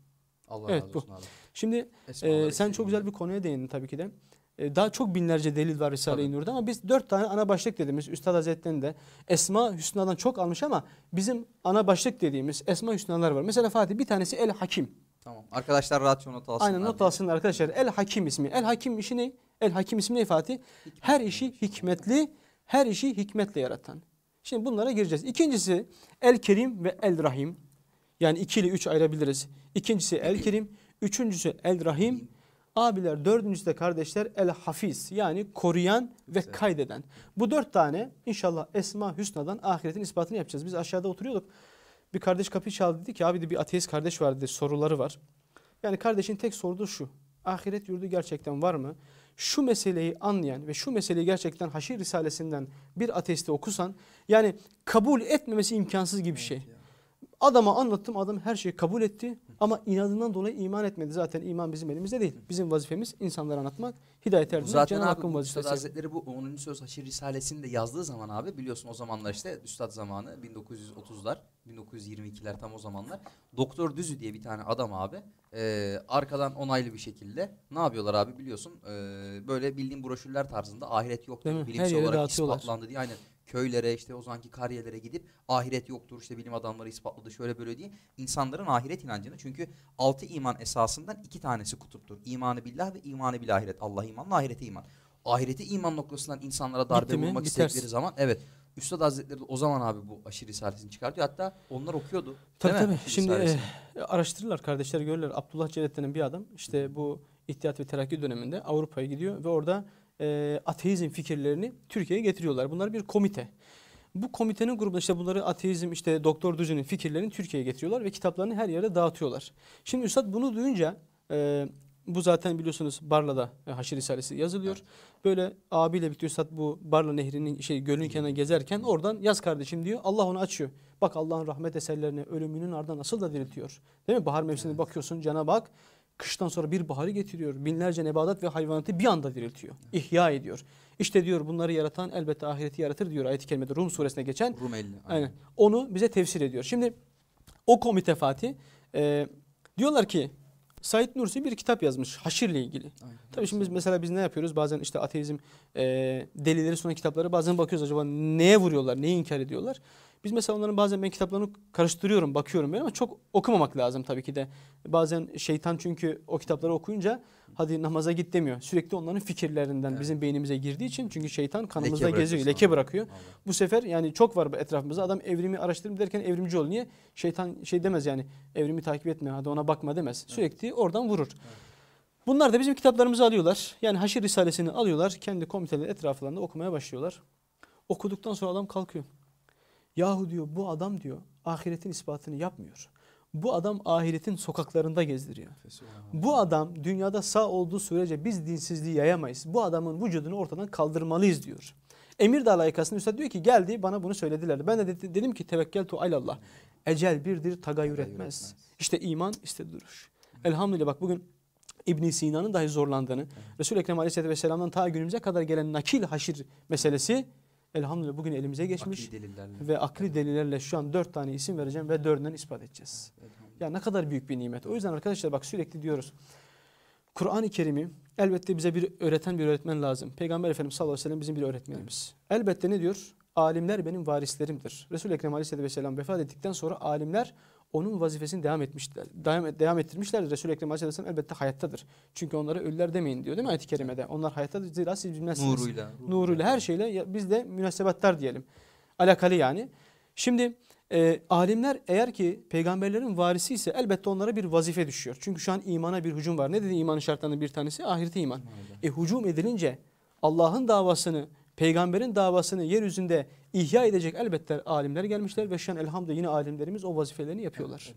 Allah Evet, razı bu. olsun abi. Şimdi ee, sen çok güzel bir konuya değindin tabii ki de. Ee, daha çok binlerce delil var Risale-i. Nur'da ama biz dört tane ana başlık dediğimiz Üstad Hazretleri'nin de Esma Hüsna'dan çok almış ama bizim ana başlık dediğimiz Esma Hüsna'lar var. Mesela Fatih bir tanesi El Hakim. Tamam. Arkadaşlar rahatça not alsınlar. Aynen not alsınlar arkadaşlar. El Hakim ismi. El Hakim işi ne? El Hakim ismi ne Fatih? Her işi hikmetli, her işi hikmetle yaratan. Şimdi bunlara gireceğiz. İkincisi El Kerim ve El Rahim. Yani iki ile üç ayırabiliriz. İkincisi El Kerim, üçüncüsü El Rahim. Abiler dördüncüsü de kardeşler El Hafiz yani koruyan ve kaydeden. Bu dört tane inşallah Esma Hüsna'dan ahiretin ispatını yapacağız. Biz aşağıda oturuyorduk. Bir kardeş kapıyı çaldı dedi ki abi de bir ateist kardeş var dedi soruları var. Yani kardeşin tek sorduğu şu. Ahiret yurdu gerçekten var mı? Şu meseleyi anlayan ve şu meseleyi gerçekten Haşir Risalesinden bir ateisti okusan yani kabul etmemesi imkansız gibi bir şey. Adama anlattım adam her şeyi kabul etti ama inadından dolayı iman etmedi. Zaten iman bizim elimizde değil. Bizim vazifemiz insanlara anlatmak, hidayet erdirmek zaten Cenab-ı Hakkın bu Üstad vazifesi. Hazretleri bu 10. Söz Haşir Risalesi'nde yazdığı zaman abi biliyorsun o zamanlar işte Üstad zamanı 1930'lar 1922'ler tam o zamanlar. Doktor Düzü diye bir tane adam abi e, arkadan onaylı bir şekilde ne yapıyorlar abi biliyorsun e, böyle bildiğin broşürler tarzında ahiret mi? Her Bilimsel olarak ispatlandı diye aynen köylere işte o zamanki kariyerlere gidip ahiret yoktur işte bilim adamları ispatladı şöyle böyle diye insanların ahiret inancını çünkü altı iman esasından iki tanesi kutuptur. İmanı billah ve imanı bil ahiret. Allah imanla ahirete iman. Ahirete iman noktasından insanlara darbe Bitti mi? vurmak Bitersin. istedikleri zaman evet Üstad Hazretleri de o zaman abi bu aşırı risalesini çıkartıyor. Hatta onlar okuyordu. Tabii değil mi? tabii. Aşırı Şimdi risalesini. e, araştırırlar kardeşler görürler. Abdullah Cellet denen bir adam işte bu İttihat ve Terakki döneminde Avrupa'ya gidiyor ve orada e, ateizm fikirlerini Türkiye'ye getiriyorlar. Bunlar bir komite. Bu komitenin grubunda işte bunları ateizm işte Doktor Düzü'nün fikirlerini Türkiye'ye getiriyorlar ve kitaplarını her yerde dağıtıyorlar. Şimdi Üstad bunu duyunca e, bu zaten biliyorsunuz Barla'da e, Haşir Risalesi yazılıyor. Böyle abiyle birlikte Üstad bu Barla Nehri'nin şey gölün kenarına gezerken oradan yaz kardeşim diyor. Allah onu açıyor. Bak Allah'ın rahmet eserlerine ölümünün ardından nasıl da diriltiyor. Değil mi? Bahar mevsiminde bakıyorsun Cenab-ı Hak kıştan sonra bir baharı getiriyor. Binlerce nebatat ve hayvanatı bir anda diriltiyor. İhya ediyor. İşte diyor bunları yaratan elbette ahireti yaratır diyor ayet-i kerimede Rum suresine geçen. Rum 50. Aynen. Onu bize tefsir ediyor. Şimdi o komite Fatih e, diyorlar ki Said Nursi bir kitap yazmış Haşir'le ilgili. Aynen. Tabii şimdi biz mesela biz ne yapıyoruz? Bazen işte ateizm e, delileri sunan kitapları bazen bakıyoruz acaba neye vuruyorlar, neyi inkar ediyorlar. Biz mesela onların bazen ben kitaplarını karıştırıyorum, bakıyorum ben ama çok okumamak lazım tabii ki de. Bazen şeytan çünkü o kitapları okuyunca hadi namaza git demiyor. Sürekli onların fikirlerinden Evet. bizim beynimize girdiği için çünkü şeytan kanımızda Leke geziyor, leke bırakıyor. Vallahi. Bu sefer yani çok var etrafımızda adam evrimi araştırayım derken evrimci ol. Niye? Şeytan şey demez yani evrimi takip etme hadi ona bakma demez. Sürekli oradan vurur. Bunlar da bizim kitaplarımızı alıyorlar. Yani Haşir Risalesini alıyorlar. Kendi komiteleri etraflarında okumaya başlıyorlar. Okuduktan sonra adam kalkıyor. Yahu diyor bu adam diyor ahiretin ispatını yapmıyor. Bu adam ahiretin sokaklarında gezdiriyor. Bu adam dünyada sağ olduğu sürece biz dinsizliği yayamayız. Bu adamın vücudunu ortadan kaldırmalıyız diyor. Emir Dağ layıkasında Üstad diyor ki geldi bana bunu söylediler. Ben de dedi- dedim ki tevekkel tu alallah. Ecel birdir tagayyür etmez. İşte iman işte duruş. Elhamdülillah bak bugün İbn Sina'nın dahi zorlandığını, Resul-i Ekrem Aleyhisselatü Vesselam'dan ta günümüze kadar gelen nakil haşir meselesi elhamdülillah bugün elimize geçmiş. Akli delillerle. Ve akli delillerle şu an dört tane isim vereceğim ve dördünden ispat edeceğiz. Ya ne kadar büyük bir nimet. O yüzden arkadaşlar bak sürekli diyoruz. Kur'an-ı Kerim'i elbette bize bir öğreten bir öğretmen lazım. Peygamber Efendimiz sallallahu aleyhi ve sellem bizim bir öğretmenimiz. Elbette ne diyor? Alimler benim varislerimdir. Resul-i Ekrem aleyhisselatü vesselam vefat ettikten sonra alimler onun vazifesini devam etmişler. Devam, devam ettirmişler. Resul-i Ekrem aleyhisselatü vesselam elbette hayattadır. Çünkü onlara ölüler demeyin diyor değil mi ayet-i kerimede? Onlar hayattadır zira siz bilmezsiniz. Nuruyla. Nuruyla her şeyle biz de münasebatlar diyelim. Alakalı yani. Şimdi e, alimler eğer ki peygamberlerin varisi ise elbette onlara bir vazife düşüyor. Çünkü şu an imana bir hücum var. Ne dedi imanın şartlarından bir tanesi? Ahirete iman. E hücum edilince Allah'ın davasını, peygamberin davasını yeryüzünde ihya edecek elbette alimler gelmişler ve şu an elhamdülillah yine alimlerimiz o vazifelerini yapıyorlar.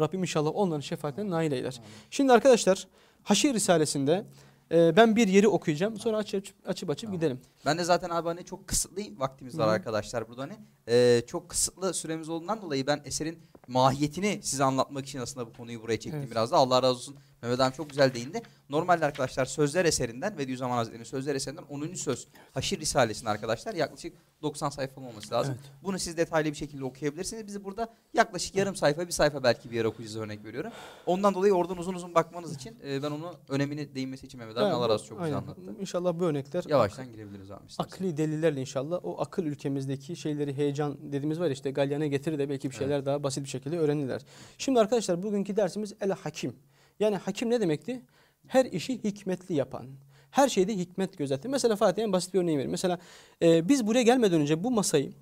Rabbim inşallah onların şefaatine nail eyler. Şimdi arkadaşlar Haşir Risalesi'nde e, ben bir yeri okuyacağım. Sonra açıp açıp, açıp Tamam. gidelim. Ben de zaten abi hani çok kısıtlı vaktimiz var Hı. arkadaşlar burada hani. Ee, çok kısıtlı süremiz olduğundan dolayı ben eserin mahiyetini size anlatmak için aslında bu konuyu buraya çektim Evet. biraz da. Allah razı olsun. Mehmet abi çok güzel değindi. Normalde arkadaşlar Sözler eserinden Bediüzzaman Hazretleri'nin Sözler eserinden 10. söz Haşir Risalesi'nin arkadaşlar yaklaşık 90 sayfa olması lazım. Evet. Bunu siz detaylı bir şekilde okuyabilirsiniz. Biz burada yaklaşık yarım sayfa bir sayfa belki bir yer okuyacağız örnek veriyorum. Ondan dolayı oradan uzun uzun bakmanız için e, ben onu önemini değinmesi için Mehmet abi Evet, Allah razı çok güzel anlattı. İnşallah bu örnekler Yavaştan girebiliriz abi. istersen. akli delillerle inşallah o akıl ülkemizdeki şeyleri heyecan dediğimiz var işte galyana getirir de belki bir şeyler daha basit bir şekilde öğrenirler. Şimdi arkadaşlar bugünkü dersimiz el hakim. Yani hakim ne demekti? Her işi hikmetli yapan. Her şeyde hikmet gözeten. Mesela Fatih en basit bir örneği vereyim. Mesela e, biz buraya gelmeden önce bu masayı,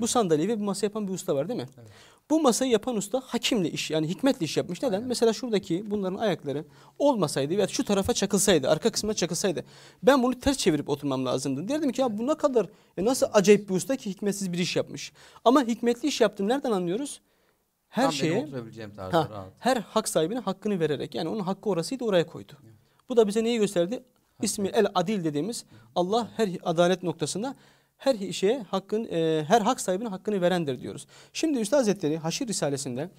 bu sandalyeyi ve bu masayı yapan bir usta var değil mi? Evet. Bu masayı yapan usta hakimle iş yani hikmetle iş yapmış. Neden? Aynen. Mesela şuradaki bunların ayakları olmasaydı veya şu tarafa çakılsaydı, arka kısmına çakılsaydı ben bunu ters çevirip oturmam lazımdı. Derdim ki ya bu ne kadar e, nasıl acayip bir usta ki hikmetsiz bir iş yapmış. Ama hikmetli iş yaptım nereden anlıyoruz? Her Tam şeye oturabileceğim tarzda Ha, rahat. her hak sahibine hakkını vererek yani onun hakkı orasıydı oraya koydu. Bu da bize neyi gösterdi? İsmi El Adil dediğimiz Allah her adalet noktasında her şeye hakkın e, her hak sahibine hakkını verendir diyoruz. Şimdi Üstad Hazretleri Haşir Risalesi'nde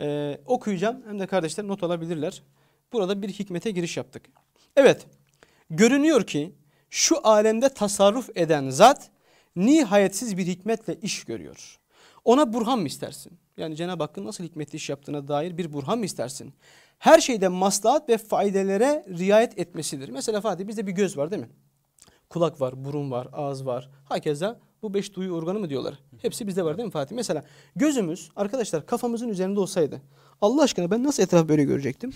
e, okuyacağım hem de kardeşler not alabilirler. Burada bir hikmete giriş yaptık. Evet görünüyor ki şu alemde tasarruf eden zat nihayetsiz bir hikmetle iş görüyor. Ona burhan mı istersin? Yani Cenab-ı Hakk'ın nasıl hikmetli iş yaptığına dair bir burhan mı istersin? Her şeyde maslahat ve faydelere riayet etmesidir. Mesela Fatih bizde bir göz var değil mi? Kulak var, burun var, ağız var. Hakeza bu beş duyu organı mı diyorlar? Hepsi bizde var değil mi Fatih? Mesela gözümüz arkadaşlar kafamızın üzerinde olsaydı Allah aşkına ben nasıl etraf böyle görecektim?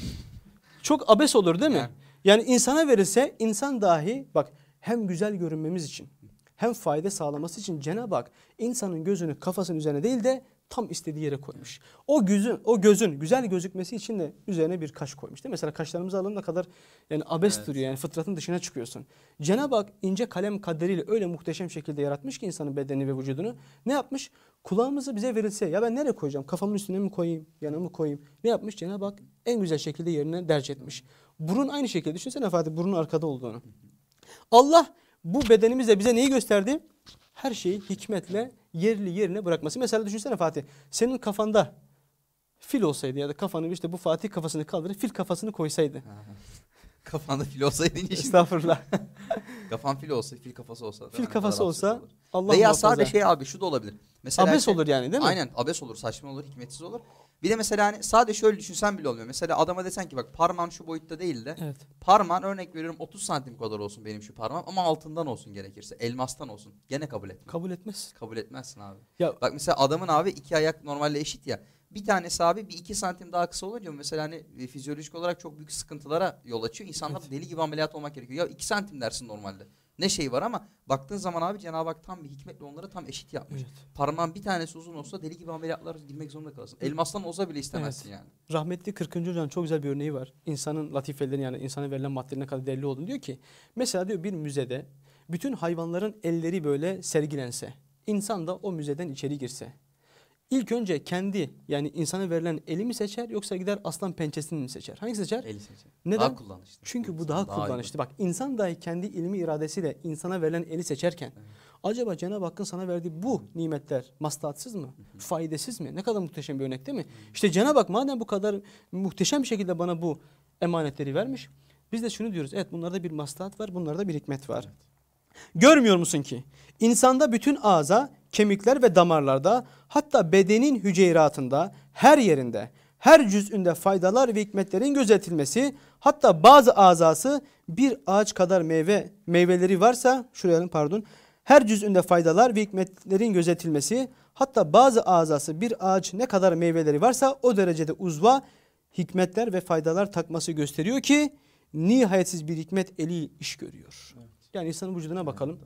Çok abes olur değil mi? Yani. Yani insana verirse insan dahi bak hem güzel görünmemiz için hem fayda sağlaması için Cenab-ı Hak insanın gözünü kafasının üzerine değil de tam istediği yere koymuş. O gözün o gözün güzel gözükmesi için de üzerine bir kaş koymuş. Değil mi? Mesela kaşlarımızı alın ne kadar yani abes Evet. duruyor yani fıtratın dışına çıkıyorsun. Cenab-ı Hak ince kalem kaderiyle öyle muhteşem şekilde yaratmış ki insanın bedenini ve vücudunu. Ne yapmış? Kulağımızı bize verilse ya ben nereye koyacağım? Kafamın üstüne mi koyayım? Yanına mı koyayım? Ne yapmış? Cenab-ı Hak en güzel şekilde yerine derc etmiş. Burun aynı şekilde. Düşünsene Fatih burnun arkada olduğunu. Allah bu bedenimizle bize neyi gösterdi? Her şeyi hikmetle yerli yerine bırakması. Mesela düşünsene Fatih. Senin kafanda fil olsaydı ya da kafanı işte bu Fatih kafasını kaldırıp fil kafasını koysaydı. <laughs> Kafanda fil olsaydı şimdi. Estağfurullah. <laughs> Kafan fil olsa, fil kafası olsa. fil kafası olsa. Allah Veya muhafaza. sadece şey abi şu da olabilir. Mesela Abes şey- olur yani değil mi? Aynen abes olur, saçma olur, hikmetsiz olur. Bir de mesela hani sadece şöyle düşünsen bile olmuyor. Mesela adama desen ki bak parmağın şu boyutta değil de Evet. parmağın örnek veriyorum 30 santim kadar olsun benim şu parmağım ama altından olsun gerekirse. Elmastan olsun. Gene kabul etmem. Kabul etmez. Kabul etmezsin abi. Ya Bak mesela adamın abi iki ayak normalde eşit ya. Bir tanesi abi bir iki santim daha kısa olunca mesela hani e, fizyolojik olarak çok büyük sıkıntılara yol açıyor. İnsanlar Evet. deli gibi ameliyat olmak gerekiyor. Ya iki santim dersin normalde. Ne şey var ama baktığın zaman abi Cenab-ı Hak tam bir hikmetle onları tam eşit yapmış. evet. Parmağın bir tanesi uzun olsa deli gibi ameliyatlar girmek zorunda kalırsın. Elmastan olsa bile istemezsin yani. Rahmetli 40. Hoca'nın çok güzel bir örneği var. İnsanın latifeleri yani insana verilen maddenin ne kadar değerli olduğunu diyor ki. Mesela diyor bir müzede bütün hayvanların elleri böyle sergilense. insan da o müzeden içeri girse. İlk önce kendi yani insana verilen eli mi seçer yoksa gider aslan pençesini mi seçer? Hangi seçer? Eli seçer. Neden? Daha kullanışlı. Çünkü bu daha kullanışlı. Bak insan dahi kendi ilmi iradesiyle insana verilen eli seçerken acaba Cenab-ı Hakk'ın sana verdiği bu nimetler maslahatsız mı? Faydasız mı? Ne kadar muhteşem bir örnek değil mi? İşte Cenab-ı Hak madem bu kadar muhteşem bir şekilde bana bu emanetleri vermiş. Biz de şunu diyoruz. Evet bunlarda bir maslahat var. Bunlarda bir hikmet var. Görmüyor musun ki? İnsanda bütün ağza, kemikler ve damarlarda hatta bedenin hüceyratında her yerinde her cüz'ünde faydalar ve hikmetlerin gözetilmesi hatta bazı azası bir ağaç kadar meyve meyveleri varsa şuraya pardon her cüz'ünde faydalar ve hikmetlerin gözetilmesi hatta bazı azası bir ağaç ne kadar meyveleri varsa o derecede uzva hikmetler ve faydalar takması gösteriyor ki nihayetsiz bir hikmet eli iş görüyor. Yani insanın vücuduna bakalım.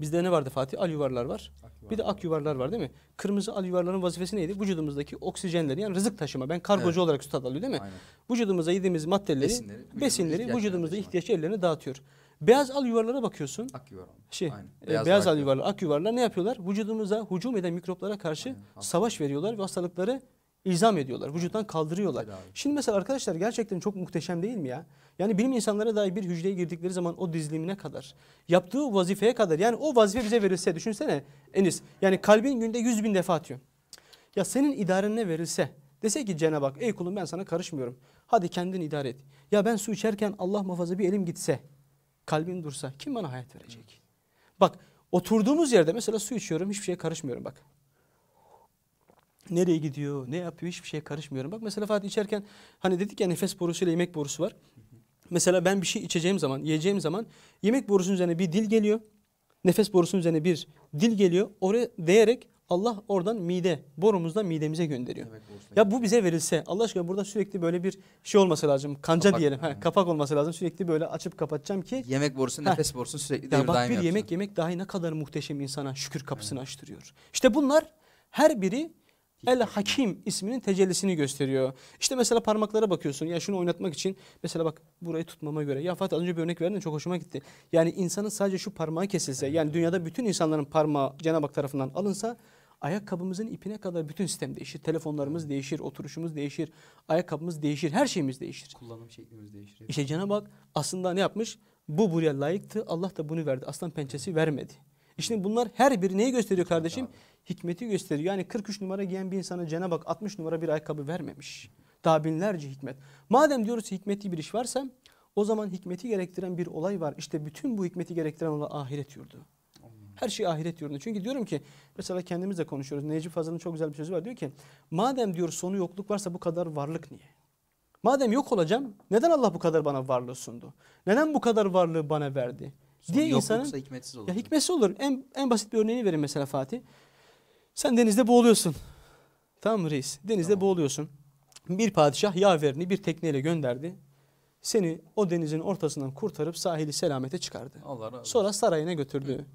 Bizde ne vardı Fatih? Al yuvarlar var. Bir de ak yuvarlar var değil mi? Kırmızı al yuvarların vazifesi neydi? Vücudumuzdaki oksijenleri yani rızık taşıma. Ben kargocu Evet. olarak üstad alıyor değil mi? Aynen. Vücudumuza yediğimiz maddeleri, Besinleri, besinleri ihtiyaç vücudumuzda ihtiyaç yerlerine dağıtıyor. Beyaz al yuvarlara bakıyorsun. Ak yuvar olmuş. Şey, Aynen. e, beyaz, ve al yuvarlar, ak yuvarlar ne yapıyorlar? Vücudumuza hücum eden mikroplara karşı Aynen, savaş veriyorlar ve hastalıkları ilzam ediyorlar. Vücuttan kaldırıyorlar. Tedavi. Şimdi mesela arkadaşlar gerçekten çok muhteşem değil mi ya? Yani bilim insanlara dair bir hücreye girdikleri zaman o dizilimine kadar, yaptığı vazifeye kadar yani o vazife bize verilse düşünsene Enis. Yani kalbin günde 100 bin defa atıyor. Ya senin idarenine verilse dese ki Cenab-ı Hak ey kulum ben sana karışmıyorum. Hadi kendin idare et. Ya ben su içerken Allah muhafaza bir elim gitse, kalbim dursa kim bana hayat verecek? Bak oturduğumuz yerde mesela su içiyorum hiçbir şeye karışmıyorum bak. Nereye gidiyor, ne yapıyor hiçbir şeye karışmıyorum. Bak mesela Fatih içerken hani dedik ya nefes borusuyla yemek borusu var. Mesela ben bir şey içeceğim zaman, yiyeceğim zaman yemek borusunun üzerine bir dil geliyor. Nefes borusunun üzerine bir dil geliyor. Oraya değerek Allah oradan mide, borumuzdan midemize gönderiyor. Ya bu bize verilse Allah aşkına burada sürekli böyle bir şey olması lazım. Kanca Kapak. diyelim. Ha, kapak olması lazım. Sürekli böyle açıp kapatacağım ki Yemek borusu, nefes borusu sürekli ya devir bak daim bir yapsın. yemek yemek dahi ne kadar muhteşem insana şükür kapısını açtırıyor. İşte bunlar her biri El Hakim isminin tecellisini gösteriyor. İşte mesela parmaklara bakıyorsun. Ya şunu oynatmak için mesela bak burayı tutmama göre. Ya Fatih az önce bir örnek verdin çok hoşuma gitti. Yani insanın sadece şu parmağı kesilse yani dünyada bütün insanların parmağı Cenab-ı Hak tarafından alınsa ayakkabımızın ipine kadar bütün sistem değişir. Telefonlarımız değişir, oturuşumuz değişir, ayakkabımız değişir, her şeyimiz değişir. Kullanım şeklimiz değişiyor. İşte Cenab-ı Hak aslında ne yapmış? Bu buraya layıktı. Allah da bunu verdi. Aslan pençesi vermedi. İşte bunlar her biri neyi gösteriyor kardeşim? Hikmeti gösteriyor. Yani 43 numara giyen bir insana Cenab-ı Hak 60 numara bir ayakkabı vermemiş. Daha binlerce hikmet. Madem diyoruz hikmetli bir iş varsa o zaman hikmeti gerektiren bir olay var. İşte bütün bu hikmeti gerektiren olay ahiret yurdu. Her şey ahiret yurdunda. Çünkü diyorum ki mesela kendimizle konuşuyoruz. Necip Fazıl'ın çok güzel bir sözü var. Diyor ki madem diyor sonu yokluk varsa bu kadar varlık niye? Madem yok olacağım neden Allah bu kadar bana varlığı sundu? Neden bu kadar varlığı bana verdi? Sonu diye insanın hikmetsiz olur. ya hikmesi olur. En, en basit bir örneğini vereyim mesela Fatih. Sen denizde boğuluyorsun. Tamam mı reis? Denizde Tamam. boğuluyorsun. Bir padişah yaverini bir tekneyle gönderdi. Seni o denizin ortasından kurtarıp sahili selamete çıkardı. Allah razı olsun. Sonra sarayına götürdü.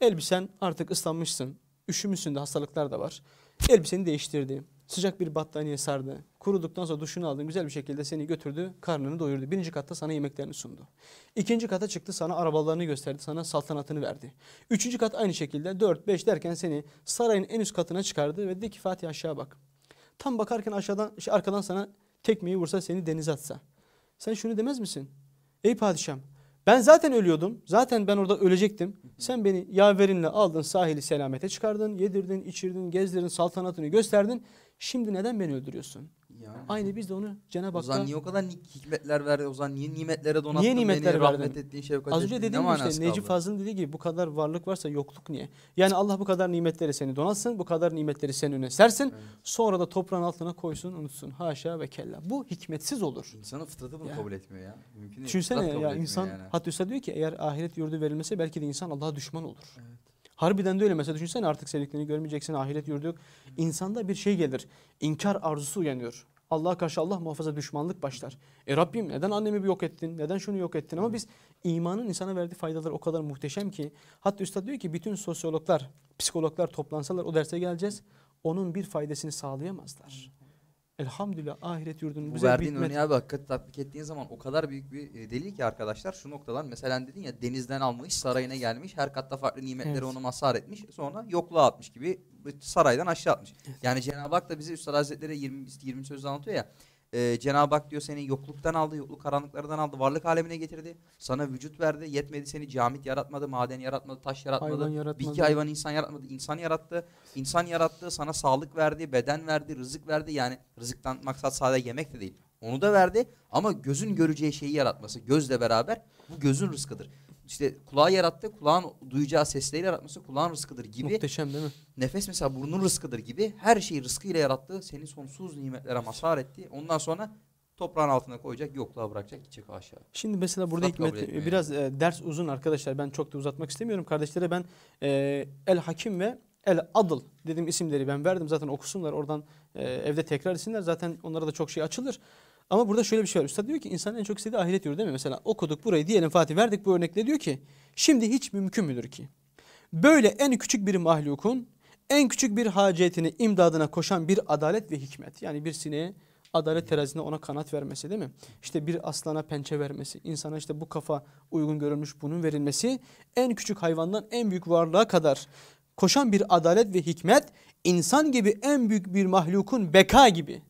Elbisen artık ıslanmışsın. Üşümüşsün de hastalıklar da var. Elbiseni değiştirdi. Sıcak bir battaniye sardı. Kuruduktan sonra duşunu aldın. Güzel bir şekilde seni götürdü. Karnını doyurdu. Birinci katta sana yemeklerini sundu. İkinci kata çıktı sana arabalarını gösterdi. Sana saltanatını verdi. Üçüncü kat aynı şekilde dört beş derken seni sarayın en üst katına çıkardı ve dedi ki Fatih aşağı bak. Tam bakarken aşağıdan şey, arkadan sana tekmeyi vursa seni denize atsa. Sen şunu demez misin? Ey padişahım ben zaten ölüyordum. Zaten ben orada ölecektim. Sen beni yaverinle aldın sahili selamete çıkardın. Yedirdin, içirdin, gezdirdin, saltanatını gösterdin. Şimdi neden beni öldürüyorsun? Yani. Aynı biz de onu Cenab-ı O zaman Hakk'a niye o kadar hikmetler verdi? O zaman niye nimetlere donattın Niye nimetler beni? verdin? Rahmet ettiğin, şefkat Az önce dediğim gibi işte Necip? Fazıl'ın dediği gibi bu kadar varlık varsa yokluk niye? Yani Allah bu kadar nimetleri seni donatsın, bu kadar nimetleri senin önüne sersin. Evet. Sonra da toprağın altına koysun, unutsun. Haşa ve kella. Bu hikmetsiz olur. İnsanın fıtratı bunu Ya. kabul etmiyor ya. Mümkün değil. Düşünsene ya insan yani. hatta üstad diyor ki eğer ahiret yurdu verilmese belki de insan Allah'a düşman olur. Evet. Harbiden de öyle mesela düşünsene artık sevdiklerini görmeyeceksin ahiret yurdu yok. İnsanda bir şey gelir. İnkar arzusu uyanıyor. Allah'a karşı Allah muhafaza düşmanlık başlar. E Rabbim neden annemi yok ettin? Neden şunu yok ettin? Ama biz imanın insana verdiği faydalar o kadar muhteşem ki. Hatta üstad diyor ki bütün sosyologlar, psikologlar toplansalar o derse geleceğiz. Onun bir faydasını sağlayamazlar. Elhamdülillah ahiret yurdunun bize verdiğin hikmet- örneği abi hakikaten tatbik ettiğin zaman o kadar büyük bir e, delil ki arkadaşlar şu noktadan mesela dedin ya denizden almış sarayına gelmiş her katta farklı nimetleri Evet. onu mazhar etmiş sonra yokluğa atmış gibi saraydan aşağı atmış. Yani Cenab-ı Hak da bize Üstad Hazretleri 20, 20 sözde anlatıyor ya e, Cenab-ı Hak diyor seni yokluktan aldı, yokluk karanlıklardan aldı, varlık alemine getirdi. Sana vücut verdi, yetmedi seni camit yaratmadı, maden yaratmadı, taş yaratmadı, Hayvan yaratmadı. bitki hayvan insan yaratmadı, insan yarattı. İnsan yarattı, sana sağlık verdi, beden verdi, rızık verdi. Yani rızıktan maksat sadece yemek de değil. Onu da verdi ama gözün göreceği şeyi yaratması gözle beraber bu gözün rızkıdır. İşte kulağı yarattı, kulağın duyacağı sesleri yaratması kulağın rızkıdır gibi. Muhteşem değil mi? Nefes mesela burnun rızkıdır gibi her şeyi rızkıyla yarattı. Seni sonsuz nimetlere mazhar etti. Ondan sonra toprağın altına koyacak, yokluğa bırakacak, gidecek aşağı. Şimdi mesela burada hikmet biraz e, ders uzun arkadaşlar. Ben çok da uzatmak istemiyorum. Kardeşlere ben e, El Hakim ve El Adıl dediğim isimleri ben verdim. Zaten okusunlar oradan e, evde tekrar etsinler. Zaten onlara da çok şey açılır. Ama burada şöyle bir şey var. Üstad diyor ki insan en çok istediği ahiret yurdu değil mi? Mesela okuduk burayı diyelim Fatih verdik bu örnekle diyor ki şimdi hiç mümkün müdür ki böyle en küçük bir mahlukun en küçük bir hacetini imdadına koşan bir adalet ve hikmet. Yani bir sineğe adalet terazisinde ona kanat vermesi değil mi? İşte bir aslana pençe vermesi, insana işte bu kafa uygun görülmüş bunun verilmesi en küçük hayvandan en büyük varlığa kadar koşan bir adalet ve hikmet insan gibi en büyük bir mahlukun beka gibi.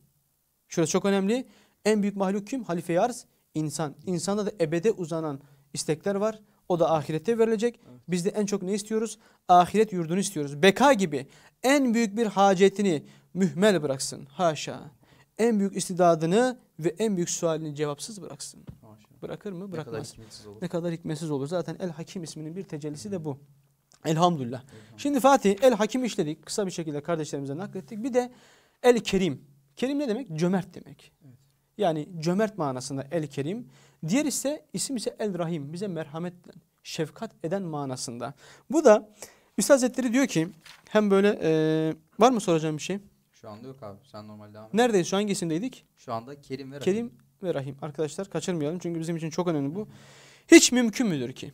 Şurası çok önemli. En büyük mahluk kim? Halife-i arz insan. İnsanda da ebede uzanan istekler var. O da ahirette verilecek. Biz de en çok ne istiyoruz? Ahiret yurdunu istiyoruz. Beka gibi en büyük bir hacetini mühmel bıraksın. Haşa. En büyük istidadını ve en büyük sualini cevapsız bıraksın. Maşallah. Bırakır mı? Ne kadar Bırakmaz. hikmetsiz olur. Ne kadar hikmetsiz olur. Zaten El Hakim isminin bir tecellisi de bu. Elhamdülillah. Şimdi Fatih El Hakim işledik. Kısa bir şekilde kardeşlerimize naklettik. Bir de El Kerim. Kerim ne demek? Cömert demek. Yani cömert manasında El Kerim. Diğer ise isim ise El Rahim. Bize merhamet, şefkat eden manasında. Bu da Üstad Hazretleri diyor ki hem böyle e, var mı soracağım bir şey? Şu anda yok abi. Sen normal devam et. Neredeyiz? Şu hangisindeydik? Şu anda Kerim ve Rahim. Kerim ve Rahim. Arkadaşlar kaçırmayalım çünkü bizim için çok önemli bu. Hiç mümkün müdür ki?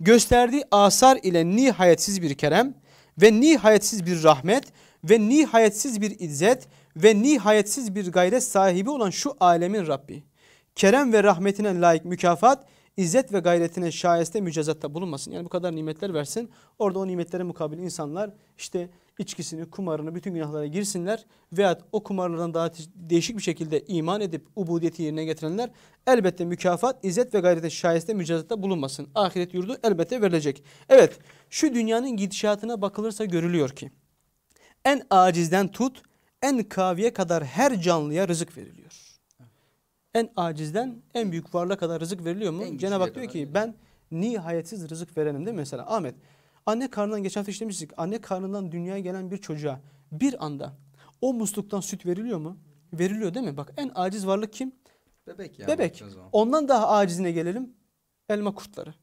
Gösterdiği asar ile nihayetsiz bir kerem ve nihayetsiz bir rahmet ve nihayetsiz bir izzet ve nihayetsiz bir gayret sahibi olan şu alemin Rabbi. Kerem ve rahmetine layık mükafat, izzet ve gayretine şayeste mücezatta bulunmasın. Yani bu kadar nimetler versin. Orada o nimetlere mukabil insanlar işte içkisini, kumarını, bütün günahlara girsinler. Veyahut o kumarlardan daha değişik bir şekilde iman edip ubudiyeti yerine getirenler elbette mükafat, izzet ve gayrete şayeste mücezatta bulunmasın. Ahiret yurdu elbette verilecek. Evet şu dünyanın gidişatına bakılırsa görülüyor ki en acizden tut en kaviye kadar her canlıya rızık veriliyor. En acizden en büyük varlığa kadar rızık veriliyor mu? Cenab-ı Hak diyor ki ben nihayetsiz rızık verenim değil mi? Mesela Ahmet anne karnından geçen hafta işlemiştik. Anne karnından dünyaya gelen bir çocuğa bir anda o musluktan süt veriliyor mu? Veriliyor değil mi? Bak en aciz varlık kim? Bebek ya. Bebek. Ondan daha acizine gelelim. Elma kurtları.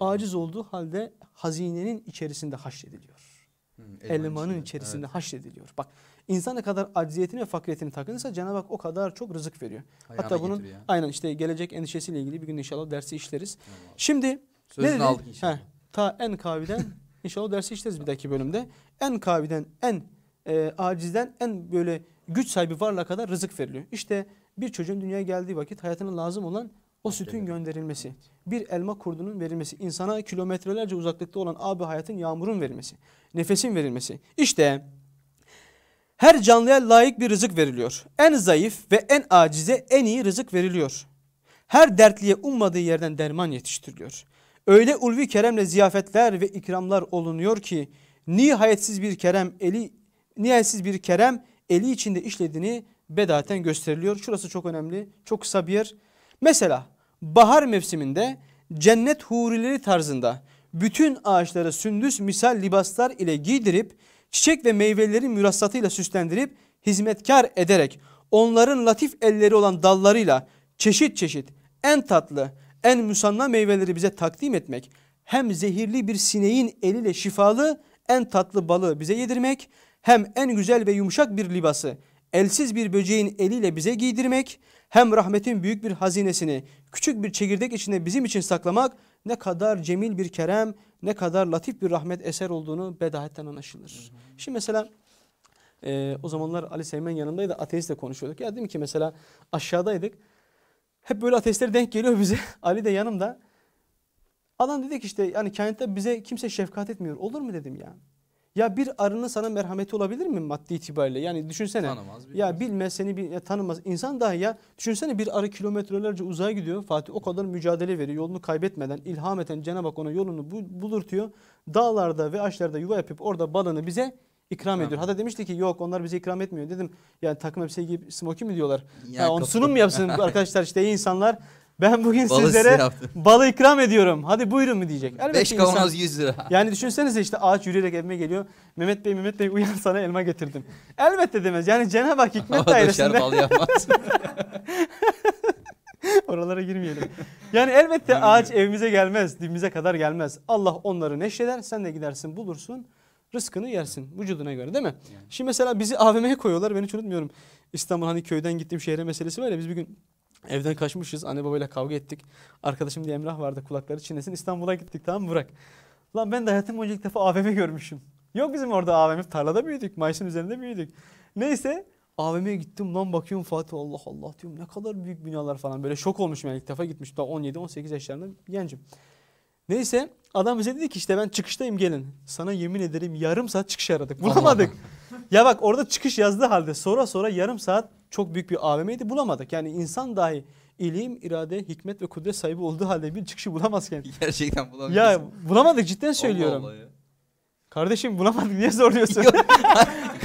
Aciz olduğu halde hazinenin içerisinde haşrediliyor. Hı, Elmanın içerisinde evet. haşrediliyor. Bak insan ne kadar acziyetini ve fakiriyetini takınırsa Cenab-ı Hak o kadar çok rızık veriyor. Ayağına Hatta bunun aynen işte gelecek endişesiyle ilgili bir gün inşallah dersi işleriz. Eyvallah. Şimdi Sözünü ne aldık inşallah. Heh, ta en kaviden <laughs> İnşallah dersi işleriz bir dahaki bölümde. En kaviden, en e, acizden, en böyle güç sahibi varlığa kadar rızık veriliyor. İşte bir çocuğun dünyaya geldiği vakit hayatına lazım olan o sütün gönderilmesi, bir elma kurdunun verilmesi, insana kilometrelerce uzaklıkta olan abi hayatın yağmurun verilmesi, nefesin verilmesi. İşte her canlıya layık bir rızık veriliyor. En zayıf ve en acize en iyi rızık veriliyor. Her dertliye ummadığı yerden derman yetiştiriliyor. Öyle ulvi keremle ziyafetler ve ikramlar olunuyor ki nihayetsiz bir kerem eli nihayetsiz bir kerem eli içinde işlediğini bedaten gösteriliyor. Şurası çok önemli. Çok kısa bir yer. Mesela bahar mevsiminde cennet hurileri tarzında bütün ağaçları sündüs misal libaslar ile giydirip çiçek ve meyvelerin mürassatıyla süslendirip hizmetkar ederek onların latif elleri olan dallarıyla çeşit çeşit en tatlı en müsanna meyveleri bize takdim etmek hem zehirli bir sineğin eliyle şifalı en tatlı balığı bize yedirmek hem en güzel ve yumuşak bir libası elsiz bir böceğin eliyle bize giydirmek hem rahmetin büyük bir hazinesini küçük bir çekirdek içinde bizim için saklamak ne kadar cemil bir kerem ne kadar latif bir rahmet eser olduğunu bedahetten anlaşılır. Şimdi mesela e, o zamanlar Ali Seymen yanındaydı ateistle konuşuyorduk. Ya dedim ki mesela aşağıdaydık. Hep böyle ateistler denk geliyor bize. <laughs> Ali de yanımda. Adam dedi ki işte yani kainatta bize kimse şefkat etmiyor. Olur mu dedim ya. Ya bir arının sana merhameti olabilir mi maddi itibariyle? Yani düşünsene. Tanımaz. Bilmez. Ya bilmez seni bil, ya tanımaz. İnsan dahi ya düşünsene bir arı kilometrelerce uzağa gidiyor. Fatih o kadar mücadele veriyor. Yolunu kaybetmeden ilham eten Cenab-ı Hak ona yolunu bulurtuyor. Dağlarda ve ağaçlarda yuva yapıp orada balını bize ikram ediyor. Hatta demişti ki yok onlar bize ikram etmiyor. Dedim yani takım elbise giyip smoky mi diyorlar? Ya, ya onu sunum mu yapsın <laughs> arkadaşlar işte iyi insanlar. Ben bugün Balı sizlere balı ikram ediyorum. Hadi buyurun mu diyecek. 5 kavanoz 100 lira. <laughs> Yani düşünsenize işte ağaç yürüyerek evime geliyor. Mehmet Bey Mehmet Bey uyan sana elma getirdim. Elbette demez. Yani Cenab-ı Hak hikmet dairesinde. bal yapmaz. <laughs> Oralara girmeyelim. Yani elbette ağaç evimize gelmez. Dibimize kadar gelmez. Allah onları neşreder. Sen de gidersin bulursun. Rızkını yersin vücuduna göre değil mi? Yani. Şimdi mesela bizi AVM'ye koyuyorlar. Ben hiç unutmuyorum. İstanbul hani köyden gittiğim şehre meselesi var ya. Biz bir gün Evden kaçmışız. Anne babayla kavga ettik. Arkadaşım diye Emrah vardı kulakları çinlesin. İstanbul'a gittik tamam mı Burak? Lan ben de hayatım boyunca ilk defa AVM görmüşüm. Yok bizim orada AVM. Tarlada büyüdük. Mayıs'ın üzerinde büyüdük. Neyse AVM'ye gittim lan bakıyorum Fatih Allah Allah diyorum ne kadar büyük binalar falan. Böyle şok olmuşum yani ilk defa gitmiş. Daha 17-18 yaşlarında gencim. Neyse adam bize dedi ki işte ben çıkıştayım gelin. Sana yemin ederim yarım saat çıkış aradık. Bulamadık. Ya bak orada çıkış yazdığı halde sonra sonra yarım saat çok büyük bir AVM'ydi bulamadık. Yani insan dahi ilim, irade, hikmet ve kudret sahibi olduğu halde bir çıkışı bulamazken. <laughs> Gerçekten bulamıyorsun. Ya bulamadık cidden söylüyorum. Allah Allah ya. Kardeşim bulamadık niye zorluyorsun?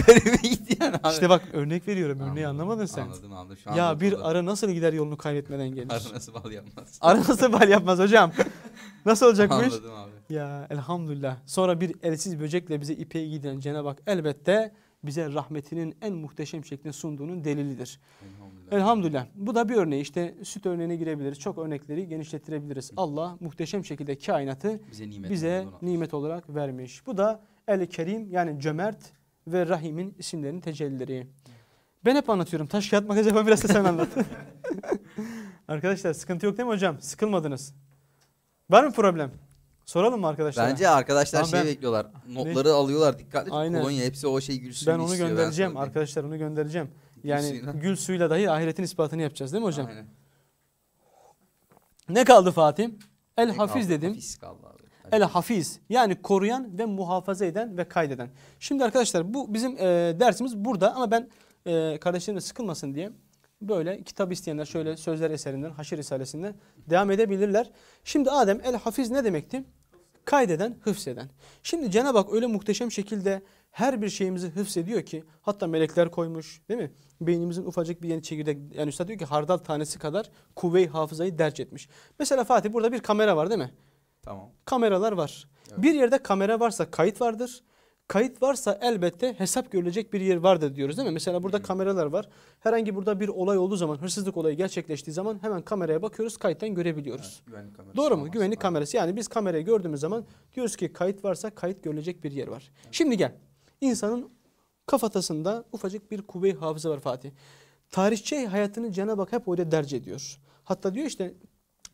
Garibime gitti yani abi. İşte bak örnek veriyorum örneği anladım, anlamadın sen. Anladım anladım. Şu ya bir arı nasıl gider yolunu kaybetmeden gelir? Arı nasıl bal yapmaz? Arı nasıl bal yapmaz hocam? Nasıl olacak bu iş? Anladım abi. Ya elhamdülillah. Sonra bir elsiz böcekle bize ipeği giden Cenab-ı Hak elbette bize rahmetinin en muhteşem şeklinde sunduğunun delilidir. Elhamdülillah. Elhamdülillah. Bu da bir örneği. İşte süt örneğine girebiliriz. Çok örnekleri genişlettirebiliriz. Allah muhteşem şekilde kainatı bize nimet, bize nimet olarak vermiş. Bu da El Kerim yani cömert ve Rahim'in isimlerinin tecellileri. Ben hep anlatıyorum. Taş kağıt makas yapalım biraz da sen anlat. <laughs> Arkadaşlar sıkıntı yok değil mi hocam? Sıkılmadınız. Var mı problem? Soralım mı arkadaşlar? Bence arkadaşlar tamam, şey ben, bekliyorlar. Notları ne? alıyorlar dikkatli. Aynen. Kolonya hepsi o şey gül suyu Ben onu göndereceğim ben arkadaşlar onu göndereceğim. Yani gül suyuyla dahi ahiretin ispatını yapacağız değil mi hocam? Aynen. Ne kaldı Fatih? El ne Hafiz kaldı? dedim. Hafiz kaldı abi. El Hafiz yani koruyan ve muhafaza eden ve kaydeden. Şimdi arkadaşlar bu bizim e, dersimiz burada ama ben e, kardeşlerim sıkılmasın diye böyle kitap isteyenler şöyle sözler eserinden Haşir Risalesinden devam edebilirler. Şimdi Adem El Hafiz ne demekti? Kaydeden, hıfzeden. Şimdi Cenab-ı Hak öyle muhteşem şekilde her bir şeyimizi hıfzediyor ki hatta melekler koymuş değil mi? Beynimizin ufacık bir yeni çekirdek yani üstad diyor ki hardal tanesi kadar kuvve-i hafızayı derc etmiş. Mesela Fatih burada bir kamera var değil mi? Tamam. Kameralar var. Evet. Bir yerde kamera varsa kayıt vardır. Kayıt varsa elbette hesap görülecek bir yer vardır diyoruz değil mi? Mesela burada Hı. kameralar var. Herhangi burada bir olay olduğu zaman, hırsızlık olayı gerçekleştiği zaman hemen kameraya bakıyoruz, kayıttan görebiliyoruz. Evet, güvenlik kamerası Doğru mu? Güvenlik kamerası. Yani biz kamerayı gördüğümüz zaman diyoruz ki kayıt varsa kayıt görülecek bir yer var. Evet. Şimdi gel. İnsanın kafatasında ufacık bir kuvve-i hafıza var Fatih. Tarihçi hayatını Cenab-ı Hak hep öyle derc ediyor. Hatta diyor işte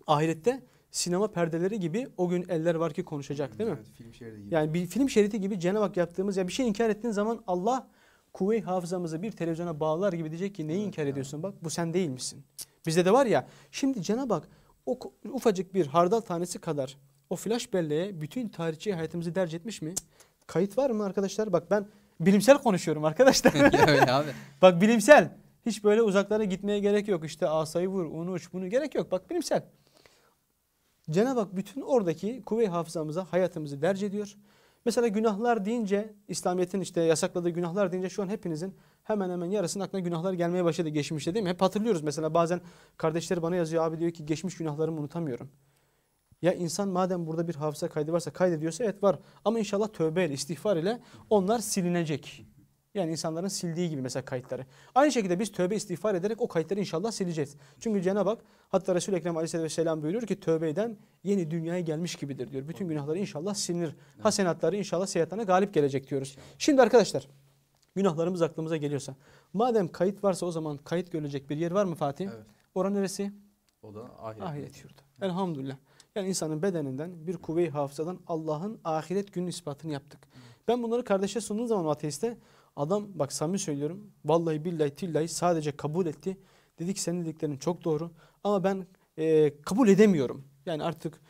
ahirette sinema perdeleri gibi o gün eller var ki konuşacak değil mi? Evet, film şeridi gibi. Yani bir film şeridi gibi Cenab-ı Hak yaptığımız ya bir şey inkar ettiğin zaman Allah kuvve hafızamızı bir televizyona bağlar gibi diyecek ki neyi Evet, inkar ediyorsun bak bu sen değil misin? Bizde de var ya şimdi Cenab-ı Hak o ufacık bir hardal tanesi kadar o flash belleğe bütün tarihçi hayatımızı derc etmiş mi? Kayıt var mı arkadaşlar? Bak ben bilimsel konuşuyorum arkadaşlar. <laughs> Öyle abi. <laughs> Bak bilimsel. Hiç böyle uzaklara gitmeye gerek yok. İşte asayı vur, onu uç, bunu gerek yok. Bak bilimsel. Cenab-ı Hak bütün oradaki kuvve hafızamıza hayatımızı derc ediyor. Mesela günahlar deyince, İslamiyet'in işte yasakladığı günahlar deyince şu an hepinizin hemen hemen yarısının aklına günahlar gelmeye başladı geçmişte değil mi? Hep hatırlıyoruz mesela bazen kardeşleri bana yazıyor abi diyor ki geçmiş günahlarımı unutamıyorum. Ya insan madem burada bir hafıza kaydı varsa kaydediyorsa evet var. Ama inşallah tövbeyle, istiğfar ile onlar silinecek. Yani insanların sildiği gibi mesela kayıtları. Aynı şekilde biz tövbe istiğfar ederek o kayıtları inşallah sileceğiz. Çünkü Cenab-ı Hak hatta Resul-i Ekrem Aleyhisselatü Vesselam buyuruyor ki tövbe eden yeni dünyaya gelmiş gibidir diyor. Bütün günahları inşallah silinir. Hasenatları inşallah seyyiatlarına galip gelecek diyoruz. Şimdi arkadaşlar günahlarımız aklımıza geliyorsa madem kayıt varsa o zaman kayıt görülecek bir yer var mı Fatih? Evet. Oran neresi? O da ahiret. Ahiret yurdu. Elhamdülillah. Yani insanın bedeninden bir kuvve-i hafızadan Allah'ın ahiret günün ispatını yaptık. Ben bunları kardeşe sunduğum zaman ateiste adam bak samimi söylüyorum. Vallahi billahi tillahi sadece kabul etti. Dedi ki senin dediklerin çok doğru. Ama ben e, kabul edemiyorum. Yani artık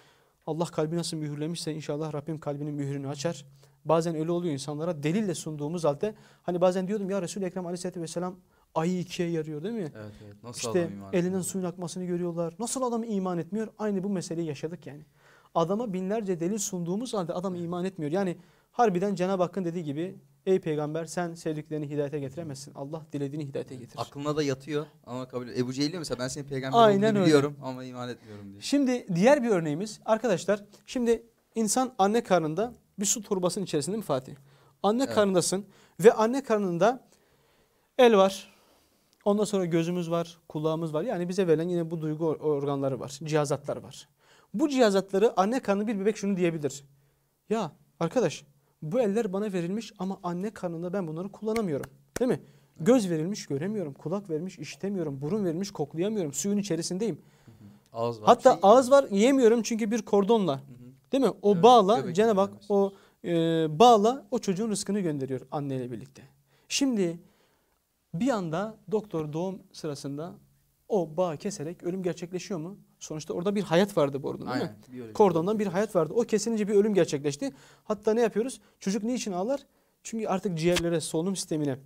Allah kalbi nasıl mühürlemişse inşallah Rabbim kalbinin mühürünü açar. Bazen öyle oluyor insanlara delille sunduğumuz halde. Hani bazen diyordum ya Resul-i Ekrem aleyhissalatü vesselam ayı ikiye yarıyor değil mi? Evet evet. Nasıl İşte elinden etmiyor? suyun akmasını görüyorlar. Nasıl adam iman etmiyor? Aynı bu meseleyi yaşadık yani. Adama binlerce delil sunduğumuz halde adam iman etmiyor. Yani harbiden Cenab-ı Hakk'ın dediği gibi ey peygamber sen sevdiklerini hidayete getiremezsin. Allah dilediğini hidayete getirir. Aklına da yatıyor ama kabul Ebu Cehil diyor mesela ben senin peygamber Aynen olduğunu öyle. biliyorum ama iman etmiyorum diyor. Şimdi diğer bir örneğimiz arkadaşlar şimdi insan anne karnında bir su torbasının içerisinde mi Fatih? Anne Evet. karnındasın ve anne karnında el var. Ondan sonra gözümüz var, kulağımız var. Yani bize verilen yine bu duygu or- organları var, cihazatlar var. Bu cihazatları anne karnı bir bebek şunu diyebilir. Ya arkadaş bu eller bana verilmiş ama anne karnında ben bunları kullanamıyorum. Değil mi? Göz verilmiş göremiyorum, kulak verilmiş işitemiyorum, burun verilmiş koklayamıyorum, suyun içerisindeyim. Ağız var. Hatta Şey- ağız var yiyemiyorum çünkü bir kordonla. Hı hı. Değil mi? O Evet, bağla Cenab-ı Hak o e, bağla o çocuğun rızkını gönderiyor anneyle birlikte. Şimdi bir anda doktor doğum sırasında o bağı keserek ölüm gerçekleşiyor mu? Sonuçta orada bir hayat vardı bu arada değil mi? Aynen. biyolojik. Kordondan bir hayat vardı. O kesilince bir ölüm gerçekleşti. Hatta ne yapıyoruz? Çocuk niçin ağlar? Çünkü artık ciğerlere, solunum sistemine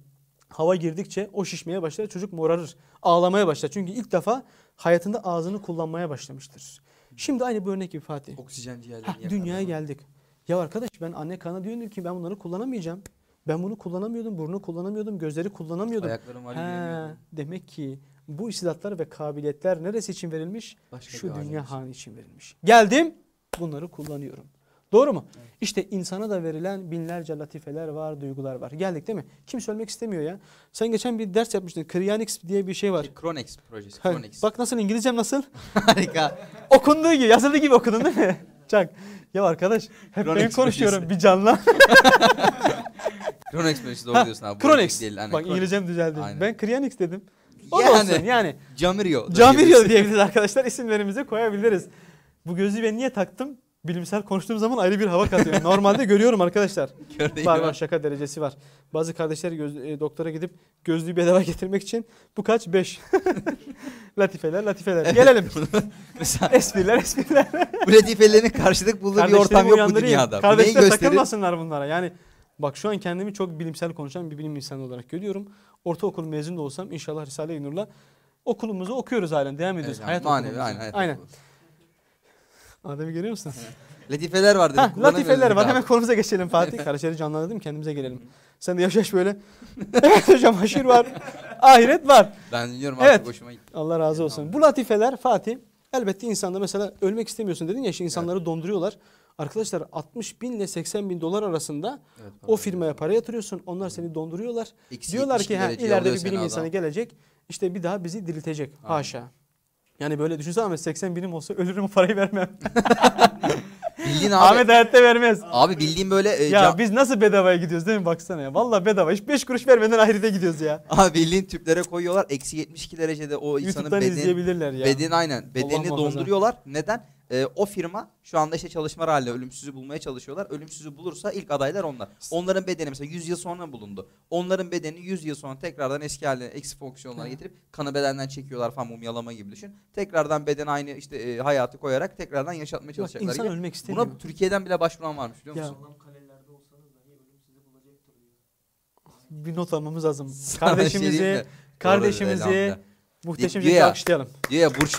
hava girdikçe o şişmeye başlar. Çocuk morarır. Ağlamaya başlar. Çünkü ilk defa hayatında ağzını kullanmaya başlamıştır. Şimdi aynı bu örnek gibi Fatih. Oksijen ciğerlerini yakar. dünyaya geldik. Ya arkadaş ben anne karnına diyorum ki ben bunları kullanamayacağım. Ben bunu kullanamıyordum, burnu kullanamıyordum, gözleri kullanamıyordum. Ayaklarım var He, demek ki bu istidatlar ve kabiliyetler neresi için verilmiş? Başka Şu dünya hanı için verilmiş. Geldim, bunları kullanıyorum. Doğru mu? İşte insana da verilen binlerce latifeler var, duygular var. Geldik değil mi? Kimse ölmek istemiyor ya. Sen geçen bir ders yapmıştın. Cryonics diye bir şey var. Şey, projesi. Ha, bak nasıl İngilizcem nasıl? <laughs> Harika. Okunduğu gibi, yazıldığı gibi okudun değil mi? <laughs> Çak. Ya arkadaş hep Kronex ben konuşuyorum projesi. bir canlı. Kronex <laughs> projesi doğru Ha, diyorsun abi. Değil, aynen, Bak. İngilizcem düzeldi. Aynen. Ben Cryonics dedim. O Yani. olsun yani. Camirio. Camirio diyebiliriz arkadaşlar. İsimlerimize koyabiliriz. Bu gözlüğü ben niye taktım? Bilimsel konuştuğum zaman ayrı bir hava katıyor. <laughs> Normalde görüyorum arkadaşlar. Var var şaka derecesi var. Bazı kardeşler göz, e, doktora gidip gözlüğü bedava getirmek için bu kaç? Beş. <laughs> latifeler latifeler. Gelelim. <laughs> Espriler espriler. bu latifelerin karşılık bulduğu bir ortam yok bu dünyada. Kardeşler takılmasınlar bunlara. Yani bak şu an kendimi çok bilimsel konuşan bir bilim insanı olarak görüyorum. Ortaokul mezun da olsam inşallah Risale-i Nur'la okulumuzu okuyoruz halen. Devam ediyoruz. Evet, hayat manevi, okulumuzu. aynen, hayat aynen. Adem'i görüyor musun? Latifeler var dedik. Kullanamıyoruz latifeler var. abi. Hemen konumuza geçelim Fatih. Karaçeri canlandırdım kendimize gelelim. Sen de yaş yaş böyle. <laughs> evet hocam haşir var. Ahiret var. Ben biliyorum Evet. artık hoşuma gitti. Allah razı olsun. Bu latifeler Fatih elbette insanda mesela ölmek istemiyorsun dedin ya işte insanları donduruyorlar. Arkadaşlar 60 bin ile 80 bin dolar arasında Evet, o firmaya para yatırıyorsun. Onlar seni donduruyorlar. Eksi Diyorlar 72 ki ha, ileride bir bilim adam. insanı gelecek. İşte bir daha bizi diriltecek. Aynen. Haşa. Yani böyle düşünsene Ahmet 80 binim olsa ölürüm parayı vermem. <laughs> Bildiğin abi. Ahmet hayatta vermez. Abi bildiğin böyle e, Ya biz nasıl bedavaya gidiyoruz değil mi baksana ya. Vallahi bedava. Hiç 5 kuruş vermeden ahirete gidiyoruz ya. <laughs> Abi bildiğin tüplere koyuyorlar. Eksi 72 derecede o insanın YouTube'dan bedeni, izleyebilirler ya. bedeni aynen. Bedenini donduruyorlar. Neden? Ee, o firma şu anda işte çalışma halinde ölümsüzü bulmaya çalışıyorlar. Ölümsüzü bulursa ilk adaylar onlar. Onların bedeni mesela 100 yıl sonra bulundu. Onların bedeni 100 yıl sonra tekrardan eski haline, eksi fonksiyonlara getirip kanı bedenden çekiyorlar falan mumyalama gibi düşün. Tekrardan beden aynı işte e, hayatı koyarak tekrardan yaşatmaya Bak, çalışacaklar insan gibi. ölmek istemiyor. Buna Türkiye'den bile başvuran varmış biliyor Ya. musun? Diyor. <laughs> bir not almamız lazım. Sana bir şey Kardeşimizi, mi? kardeşimizi muhteşem ya. alkışlayalım. Diyor ya burç,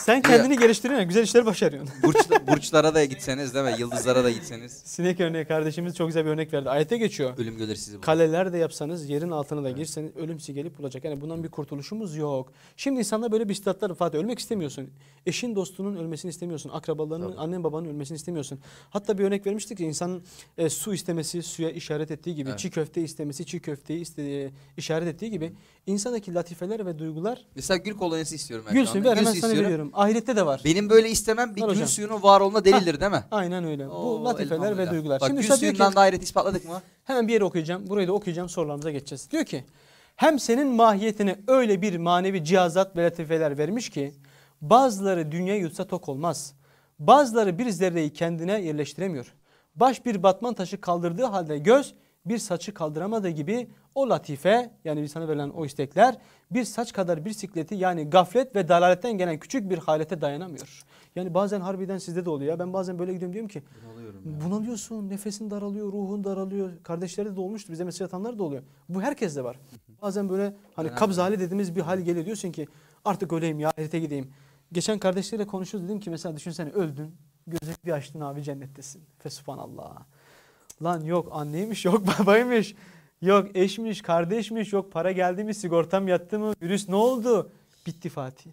Sen kendini geliştiriyorsun, güzel işler başarıyorsun. <laughs> burç, burçlara da gitseniz değil mi? Yıldızlara da gitseniz Sinek örneği kardeşimiz çok güzel bir örnek verdi. Ayete geçiyor. ölüm gelir sizi bulur. Kaleler de yapsanız, yerin altına da girseniz ölüm sizi gelip bulacak. Yani bundan bir kurtuluşumuz yok. Şimdi insanda böyle bir istatlar Fatih ölmek istemiyorsun. Eşin dostunun ölmesini istemiyorsun. Akrabalarının, Tabii. annen babanın ölmesini istemiyorsun. Hatta bir örnek vermiştik ki insanın e, su istemesi suya işaret ettiği gibi, Evet. çiğ köfte istemesi çiğ köfteyi iste, işaret ettiği gibi insandaki latifeler ve duygular Mesela gül kolonyası istiyorum ben. gülsün ver Gül sana istiyorum. veriyorum. Ahirette de var. Benim böyle istemem bir Var gül hocam. suyunun var olma delildir değil mi? Aynen öyle. Oo, Bu latifeler ve elhamdülillah. duygular. Bak Şimdi gül Üstad diyor ki, suyundan da ahiret ispatladık mı? Hemen bir yere okuyacağım. Burayı da okuyacağım sorularımıza geçeceğiz. Diyor ki hem senin mahiyetine öyle bir manevi cihazat ve latifeler vermiş ki bazıları dünya yutsa tok olmaz. Bazıları bir zerreyi kendine yerleştiremiyor. Baş bir batman taşı kaldırdığı halde göz bir saçı kaldıramadığı gibi o latife yani insana verilen o istekler bir saç kadar bir sikleti yani gaflet ve dalaletten gelen küçük bir halete dayanamıyor. Yani bazen harbiden sizde de oluyor. ya. Ben bazen böyle gidiyorum diyorum ki Bunalıyorsun, nefesin daralıyor, ruhun daralıyor. Kardeşlerde de olmuştu, bize mesaj atanlar da oluyor. Bu herkeste var. Bazen böyle hani Önemli. kabz hali dediğimiz bir hal geliyor. Diyorsun ki artık öleyim ya, ahirete gideyim. Geçen kardeşleriyle konuşuyoruz dedim ki mesela düşünsene öldün, gözünü bir açtın abi cennettesin. Fesubhanallah. Lan yok anneymiş, yok <laughs> babaymış, yok eşmiş, kardeşmiş, yok para geldi mi, sigortam yattı mı, virüs ne oldu? Bitti Fatih.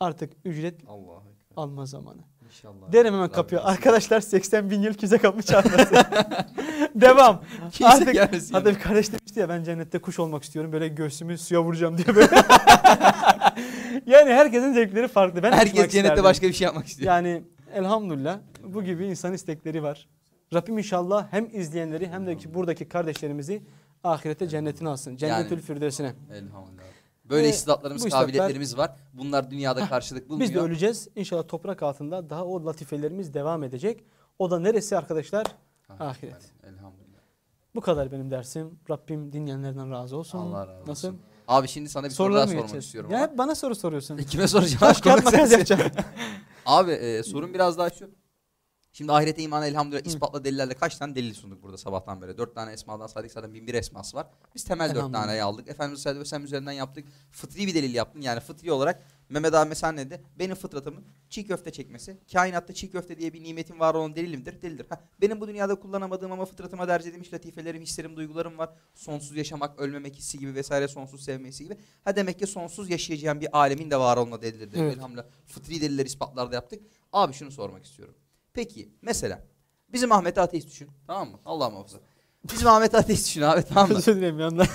Artık ücret Allah alma zamanı. İnşallah. Derim hemen kapıyor. Arkadaşlar 80 bin yıl kimse kapı <laughs> çalmasın. Devam. <laughs> Kimse Artık gelmesin hatta bir kardeş demişti ya ben cennette kuş olmak istiyorum. Böyle göğsümü suya vuracağım diye böyle. yani herkesin zevkleri farklı. Ben Herkes cennette isterdim. başka bir şey yapmak istiyor. Yani elhamdülillah bu gibi insan istekleri var. Rabbim inşallah hem izleyenleri hem de ki buradaki kardeşlerimizi ahirete cennetine alsın. Cennetül Yani- Firdevsine. Elhamdülillah. Böyle Ve istidatlarımız, kabiliyetlerimiz var. Bunlar dünyada karşılık bulmuyor. Biz de öleceğiz. İnşallah toprak altında daha o latifelerimiz devam edecek. O da neresi arkadaşlar? Ha, Ahiret. Elhamdülillah. Bu kadar benim dersim. Rabbim dinleyenlerden razı olsun. Allah razı olsun. Nasıl? Abi şimdi sana bir soru daha sormak geçeceğiz? istiyorum. Ya ama. hep bana soru soruyorsun. <laughs> Kime soracağım? Taş kağıt makas yapacağım. <laughs> Abi e, sorun biraz daha şu. Şimdi ahirete imanı elhamdülillah ispatla delillerle kaç tane delil sunduk burada sabahtan beri. Dört tane esmadan saydık zaten bin bir esması var. Biz temel dört taneyi aldık. Efendimiz sallallahu aleyhi ve sellem üzerinden yaptık. Fıtri bir delil yaptın. Yani fıtri olarak Mehmet ne dedi? Benim fıtratımın çiğ köfte çekmesi. Kainatta çiğ köfte diye bir nimetin var olan delilimdir. Delildir. Ha, benim bu dünyada kullanamadığım ama fıtratıma derc edilmiş latifelerim, hislerim, duygularım var. Sonsuz yaşamak, ölmemek hissi gibi vesaire sonsuz sevmesi gibi. Ha demek ki sonsuz yaşayacağım bir alemin de var olma delildir. Evet. Elhamdülillah. Fıtri deliller ispatlarda yaptık. Abi şunu sormak istiyorum. Peki mesela bizim Ahmet ateist düşün. Tamam mı? Allah muhafaza. Bizim <laughs> Ahmet ateist düşün abi tamam mı? Özür dilerim yandan.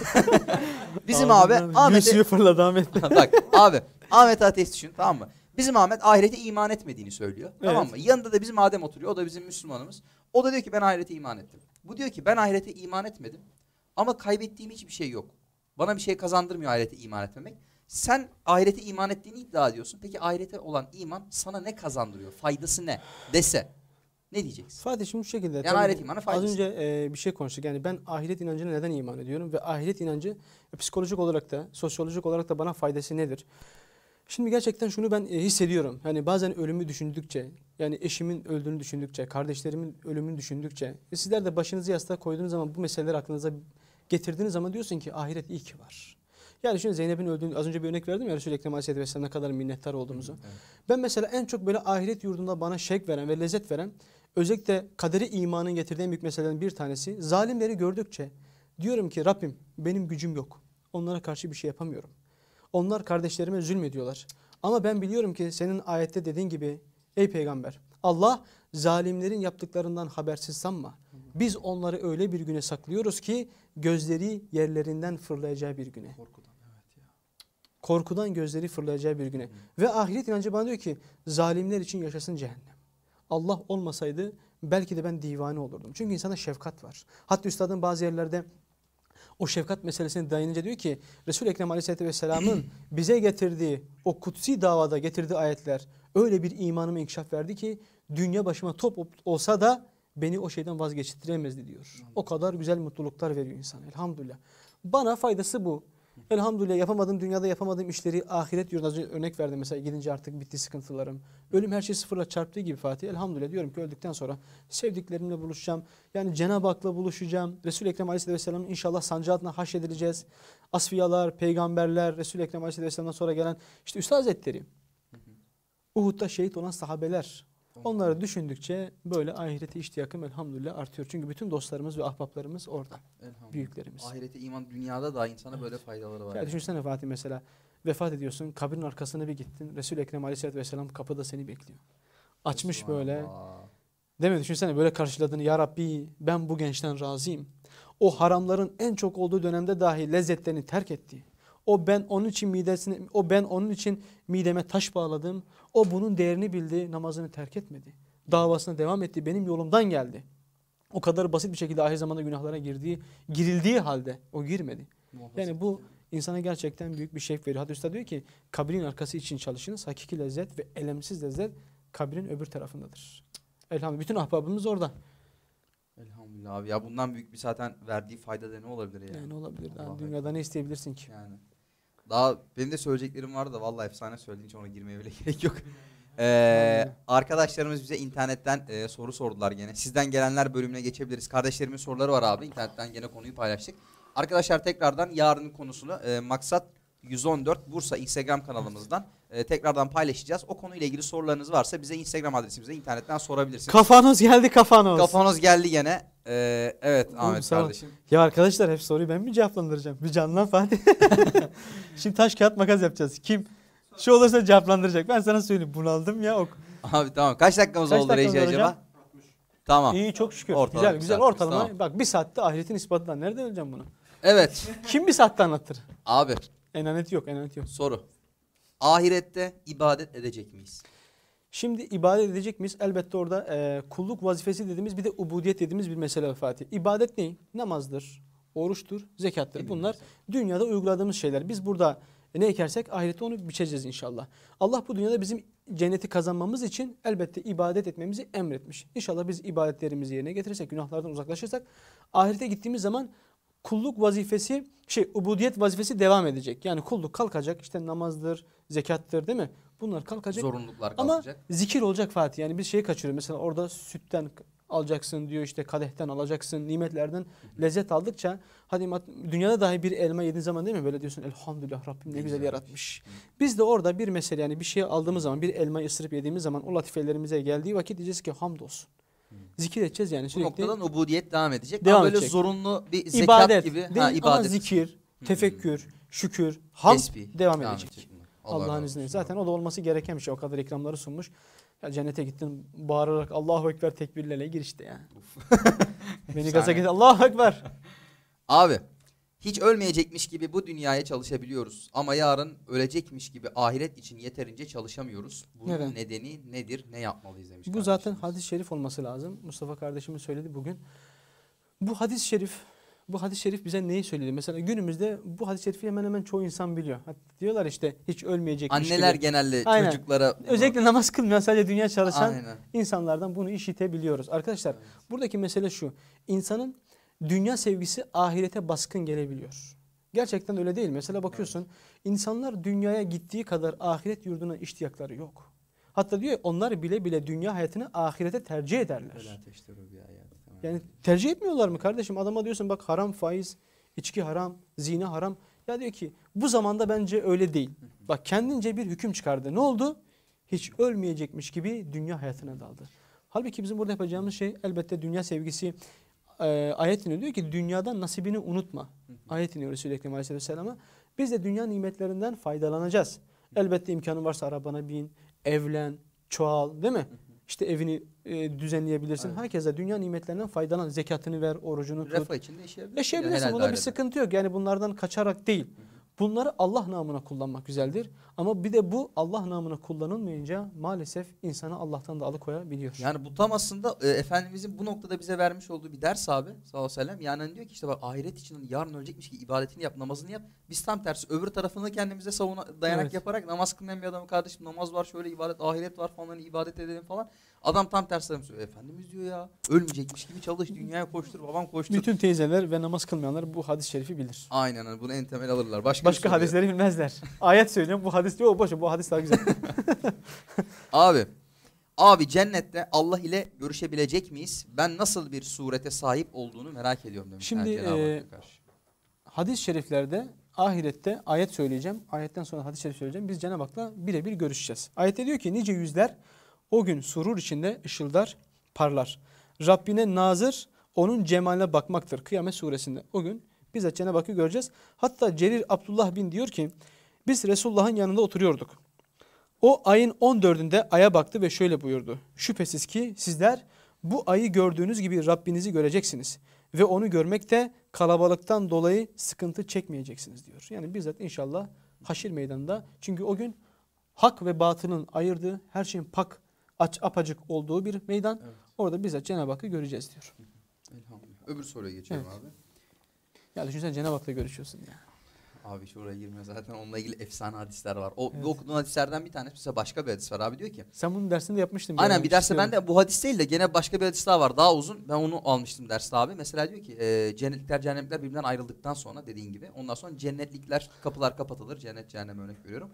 <laughs> Bizim abi Ahmet'e suyu fırladı Ahmet. Bak abi Ahmet ateist düşün tamam mı? Bizim Ahmet ahirete iman etmediğini söylüyor. Tamam mı? Yanında da bizim Adem oturuyor. O da bizim Müslümanımız. O da diyor ki ben ahirete iman ettim. Bu diyor ki ben ahirete iman etmedim. Ama kaybettiğim hiçbir şey yok. Bana bir şey kazandırmıyor ahirete iman etmemek. Sen ahirete iman ettiğini iddia ediyorsun. Peki ahirete olan iman sana ne kazandırıyor? Faydası ne? Dese. Ne diyeceksin? Fatih şimdi şu şekilde. Yani ahiret imanı Az faydası. önce e, bir şey konuştuk. Yani ben ahiret inancına neden iman ediyorum? Ve ahiret inancı e, psikolojik olarak da, sosyolojik olarak da bana faydası nedir? Şimdi gerçekten şunu ben e, hissediyorum. Hani bazen ölümü düşündükçe, yani eşimin öldüğünü düşündükçe, kardeşlerimin ölümünü düşündükçe, e, sizler de başınızı yastığa koyduğunuz zaman bu meseleleri aklınıza getirdiğiniz zaman diyorsun ki ahiret iyi ki var. Yani şimdi Zeynep'in öldüğünü az önce bir örnek verdim ya Resul-i Ekrem Aleyhisselatü Vesselam ne kadar minnettar olduğumuzu. Ben mesela en çok böyle ahiret yurdunda bana şevk veren ve lezzet veren özellikle kaderi imanın getirdiği en büyük meselelerin bir tanesi zalimleri gördükçe diyorum ki Rabbim benim gücüm yok. Onlara karşı bir şey yapamıyorum. Onlar kardeşlerime zulmediyorlar. Ama ben biliyorum ki senin ayette dediğin gibi ey peygamber Allah zalimlerin yaptıklarından habersiz sanma. Biz onları öyle bir güne saklıyoruz ki gözleri yerlerinden fırlayacağı bir güne. Korkudan evet. Korkudan gözleri fırlayacağı bir güne. Ve ahiret inancı bana diyor ki zalimler için yaşasın cehennem. Allah olmasaydı belki de ben divane olurdum. Çünkü insana şefkat var. Hatta üstadın bazı yerlerde o şefkat meselesine dayanınca diyor ki Resul-i Ekrem Aleyhisselatü Vesselam'ın <clears throat> bize getirdiği o kutsi davada getirdiği ayetler öyle bir imanıma inkişaf verdi ki dünya başıma top op- olsa da beni o şeyden vazgeçiremezdi diyor. O kadar güzel mutluluklar veriyor insan elhamdülillah. Bana faydası bu. Elhamdülillah yapamadığım dünyada yapamadığım işleri ahiret yurduna örnek verdim mesela gidince artık bitti sıkıntılarım. Ölüm her şeyi sıfırla çarptığı gibi Fatih elhamdülillah diyorum ki öldükten sonra sevdiklerimle buluşacağım. Yani Cenab-ı Hak'la buluşacağım. Resul-i Ekrem Aleyhisselam'ın inşallah sancı altına haşredileceğiz. Asfiyalar, peygamberler, Resul-i Ekrem Aleyhisselam'dan sonra gelen işte Üstad Hazretleri. Uhud'da şehit olan sahabeler. Onları düşündükçe böyle ahirete iştiyakım elhamdülillah artıyor. Çünkü bütün dostlarımız ve ahbaplarımız orada. Büyüklerimiz. Ahirete iman dünyada da insana böyle faydaları var. Ya düşünsene Fatih mesela vefat ediyorsun kabrin arkasına bir gittin. Resul-i Ekrem Aleyhisselatü Vesselam kapıda seni bekliyor. Açmış böyle. Subhanallah. Değil mi? Düşünsene böyle karşıladığını ya Rabbi ben bu gençten razıyım. O haramların en çok olduğu dönemde dahi lezzetlerini terk etti. O ben onun için midesine, o ben onun için mideme taş bağladım. O bunun değerini bildi, namazını terk etmedi. Davasına devam etti, benim yolumdan geldi. O kadar basit bir şekilde ahir zamanda günahlara girdiği, girildiği halde o girmedi. Muhafaza Yani bu insana gerçekten büyük bir şevk veriyor. Hadis diyor ki kabrin arkası için çalışınız. Hakiki lezzet ve elemsiz lezzet kabrin öbür tarafındadır. Elhamdülillah. Bütün ahbabımız orada. Elhamdülillah abi ya bundan büyük bir zaten verdiği fayda da ne olabilir ya? Yani olabilir. Allah dünyada ne isteyebilirsin ki? Yani. Daha benim de söyleyeceklerim vardı da vallahi efsane söylediğin için ona girmeye bile <laughs> gerek yok. Ee, arkadaşlarımız bize internetten e, soru sordular gene. Sizden gelenler bölümüne geçebiliriz. Kardeşlerimin soruları var abi. İnternetten gene konuyu paylaştık. Arkadaşlar tekrardan yarının konusunu e, Maksat 114 Bursa Instagram kanalımızdan e, tekrardan paylaşacağız. O konuyla ilgili sorularınız varsa bize Instagram adresimize internetten sorabilirsiniz. Kafanız geldi kafanız. Kafanız geldi gene. Ee, evet Oğlum, Ahmet sağ ol. kardeşim. Ya arkadaşlar hep soruyu ben mi cevaplandıracağım? Bir canlan Fatih. <laughs> Şimdi taş kağıt makas yapacağız. Kim? Şu olursa cevaplandıracak. Ben sana söyleyeyim. Bunaldım ya. Ok. Abi tamam. Kaç dakikamız Kaç oldu dakikamız Reji acaba? hocam? Tamam. İyi çok şükür. Ortalama güzel güzel ortalama. tamam. Bak bir saatte ahiretin ispatından. Nereden öleceğim bunu? Evet. Kim bir saatte anlatır? Abi Enanet yok, enanet yok. soru. Ahirette ibadet edecek miyiz? Şimdi ibadet edecek miyiz? Elbette orada e, kulluk vazifesi dediğimiz bir de ubudiyet dediğimiz bir mesele Fatih. İbadet ne? Namazdır, oruçtur, zekattır. Emin Bunlar dünyada uyguladığımız şeyler. Biz burada ne ekersek ahirette onu biçeceğiz inşallah. Allah bu dünyada bizim cenneti kazanmamız için elbette ibadet etmemizi emretmiş. İnşallah biz ibadetlerimizi yerine getirirsek, günahlardan uzaklaşırsak ahirete gittiğimiz zaman kulluk vazifesi, şey ubudiyet vazifesi devam edecek. Yani kulluk kalkacak. İşte namazdır, zekattır değil mi? Bunlar kalkacak. Zorunluluklar Ama kalkacak. zikir olacak Fatih. Yani bir şey kaçırıyor. Mesela orada sütten alacaksın diyor işte kadehten alacaksın nimetlerden lezzet aldıkça hadi dünyada dahi bir elma yediğin zaman değil mi böyle diyorsun elhamdülillah Rabbim ne Ne güzel yaratmış. Biz de orada bir mesele yani bir şey aldığımız zaman bir elmayı ısırıp yediğimiz zaman o latifelerimize geldiği vakit diyeceğiz ki hamdolsun. Zikir edeceğiz yani Bu sürekli. noktadan ubudiyet devam edecek. Devam Ama böyle edecek. zorunlu bir zekat ibadet gibi. değil ha, ama ibadet. zikir, tefekkür, şükür, hamd Tesbih. devam edecek. Allah Allah'ın razı izniyle. Zaten o da olması gereken bir şey. O kadar ikramları sunmuş. Ya cennete gittin bağırarak Allahu Ekber tekbirlerle gir işte ya. <laughs> Beni gaza getir. Allahu Ekber. Abi hiç ölmeyecekmiş gibi bu dünyaya çalışabiliyoruz. Ama yarın ölecekmiş gibi ahiret için yeterince çalışamıyoruz. Bunun Neden? nedeni nedir? Ne yapmalıyız demiş Bu zaten hadis-i şerif olması lazım. Mustafa kardeşimiz söyledi bugün. Bu hadis-i şerif bu hadis-i şerif bize neyi söyledi? Mesela günümüzde bu hadis-i şerifi hemen hemen çoğu insan biliyor. Hatta diyorlar işte hiç ölmeyecekmiş Anneler gibi. genelde Aynen. çocuklara Özellikle namaz kılmayan sadece dünya çalışan Aynen. insanlardan bunu işitebiliyoruz. Arkadaşlar buradaki mesele şu. İnsanın dünya sevgisi ahirete baskın gelebiliyor. Gerçekten öyle değil. Mesela bakıyorsun insanlar dünyaya gittiği kadar ahiret yurduna iştiyakları yok. Hatta diyor onlar bile bile dünya hayatını ahirete tercih ederler. Yani tercih etmiyorlar mı kardeşim? Adama diyorsun bak haram faiz, içki haram, zina haram. Ya diyor ki bu zamanda bence öyle değil. <laughs> Bak kendince bir hüküm çıkardı. Ne oldu? Hiç ölmeyecekmiş gibi dünya hayatına daldı. Halbuki bizim burada yapacağımız şey elbette dünya sevgisi. Ee, ayet iniyor diyor ki dünyadan nasibini unutma. Ayet iniyor Resulü Ekrem Aleyhisselam'a. Biz de dünya nimetlerinden faydalanacağız. Elbette imkanın varsa arabana bin, evlen, çoğal değil mi? İşte evini e, düzenleyebilirsin. Evet. Herkese dünya nimetlerinden faydalan. Zekatını ver, orucunu tut. Refah içinde yaşayabilirsin. Yaşayabilirsin. Bunda bir dairede. sıkıntı yok. Yani bunlardan kaçarak değil. Bunları Allah namına kullanmak güzeldir. Ama bir de bu Allah namına kullanılmayınca maalesef insanı Allah'tan da alıkoyabiliyor. Yani bu tam aslında e, Efendimizin bu noktada bize vermiş olduğu bir ders abi sallallahu aleyhi ve sellem. Yani hani diyor ki işte bak ahiret için yarın ölecekmiş ki ibadetini yap, namazını yap. Biz tam tersi öbür tarafını kendimize savuna, dayanak Evet. yaparak namaz kılmayan bir adamı kardeşim namaz var şöyle ibadet ahiret var falan hani ibadet edelim falan. Adam tam tersi adam söylüyor. Efendimiz diyor ya ölmeyecekmiş gibi çalış dünyaya koştur babam koştur. Bütün teyzeler ve namaz kılmayanlar bu hadis-i şerifi bilir. Aynen bunu en temel alırlar. Başka, Başka hadisleri bilmezler. Ayet söylüyorum bu hadis diyor o boş bu hadis daha güzel. <laughs> Abi Abi cennette Allah ile görüşebilecek miyiz? Ben nasıl bir surete sahip olduğunu merak ediyorum demiş. Şimdi, e, hadis-i şeriflerde ahirette ayet söyleyeceğim. Ayetten sonra hadis-i şerif söyleyeceğim. Biz Cenab-ı Hak'la birebir görüşeceğiz. Ayette diyor ki nice yüzler o gün surur içinde ışıldar, parlar. Rabbine nazır onun cemaline bakmaktır. Kıyamet suresinde. O gün bizzat Cenab-ı Hakk'ı göreceğiz. Hatta Cerir Abdullah bin diyor ki biz Resulullah'ın yanında oturuyorduk. O ayın 14'ünde aya baktı ve şöyle buyurdu. Şüphesiz ki sizler bu ayı gördüğünüz gibi Rabbinizi göreceksiniz. Ve onu görmekte kalabalıktan dolayı sıkıntı çekmeyeceksiniz diyor. Yani bizzat inşallah haşir meydanında. Çünkü o gün hak ve batının ayırdığı her şeyin pak aç apacık olduğu bir meydan. Evet. Orada bizzat Cenab-ı Hakk'ı göreceğiz diyor. Elhamdülillah. Öbür soruya geçelim Evet. abi. Ya düşünsene Cenab-ı Hak'la görüşüyorsun ya. Abi hiç oraya girme zaten onunla ilgili efsane hadisler var. O Evet. okuduğun hadislerden bir tanesi mesela başka bir hadis var abi diyor ki. Sen bunun dersinde yapmıştın. Aynen ara, bir derste ben de bu hadis değil de gene başka bir hadis daha var. Daha uzun. Ben onu almıştım derste abi. Mesela diyor ki e, cennetlikler cehennemlikler birbirinden ayrıldıktan sonra dediğin gibi. Ondan sonra cennetlikler kapılar kapatılır. Cennet cehennem örnek veriyorum.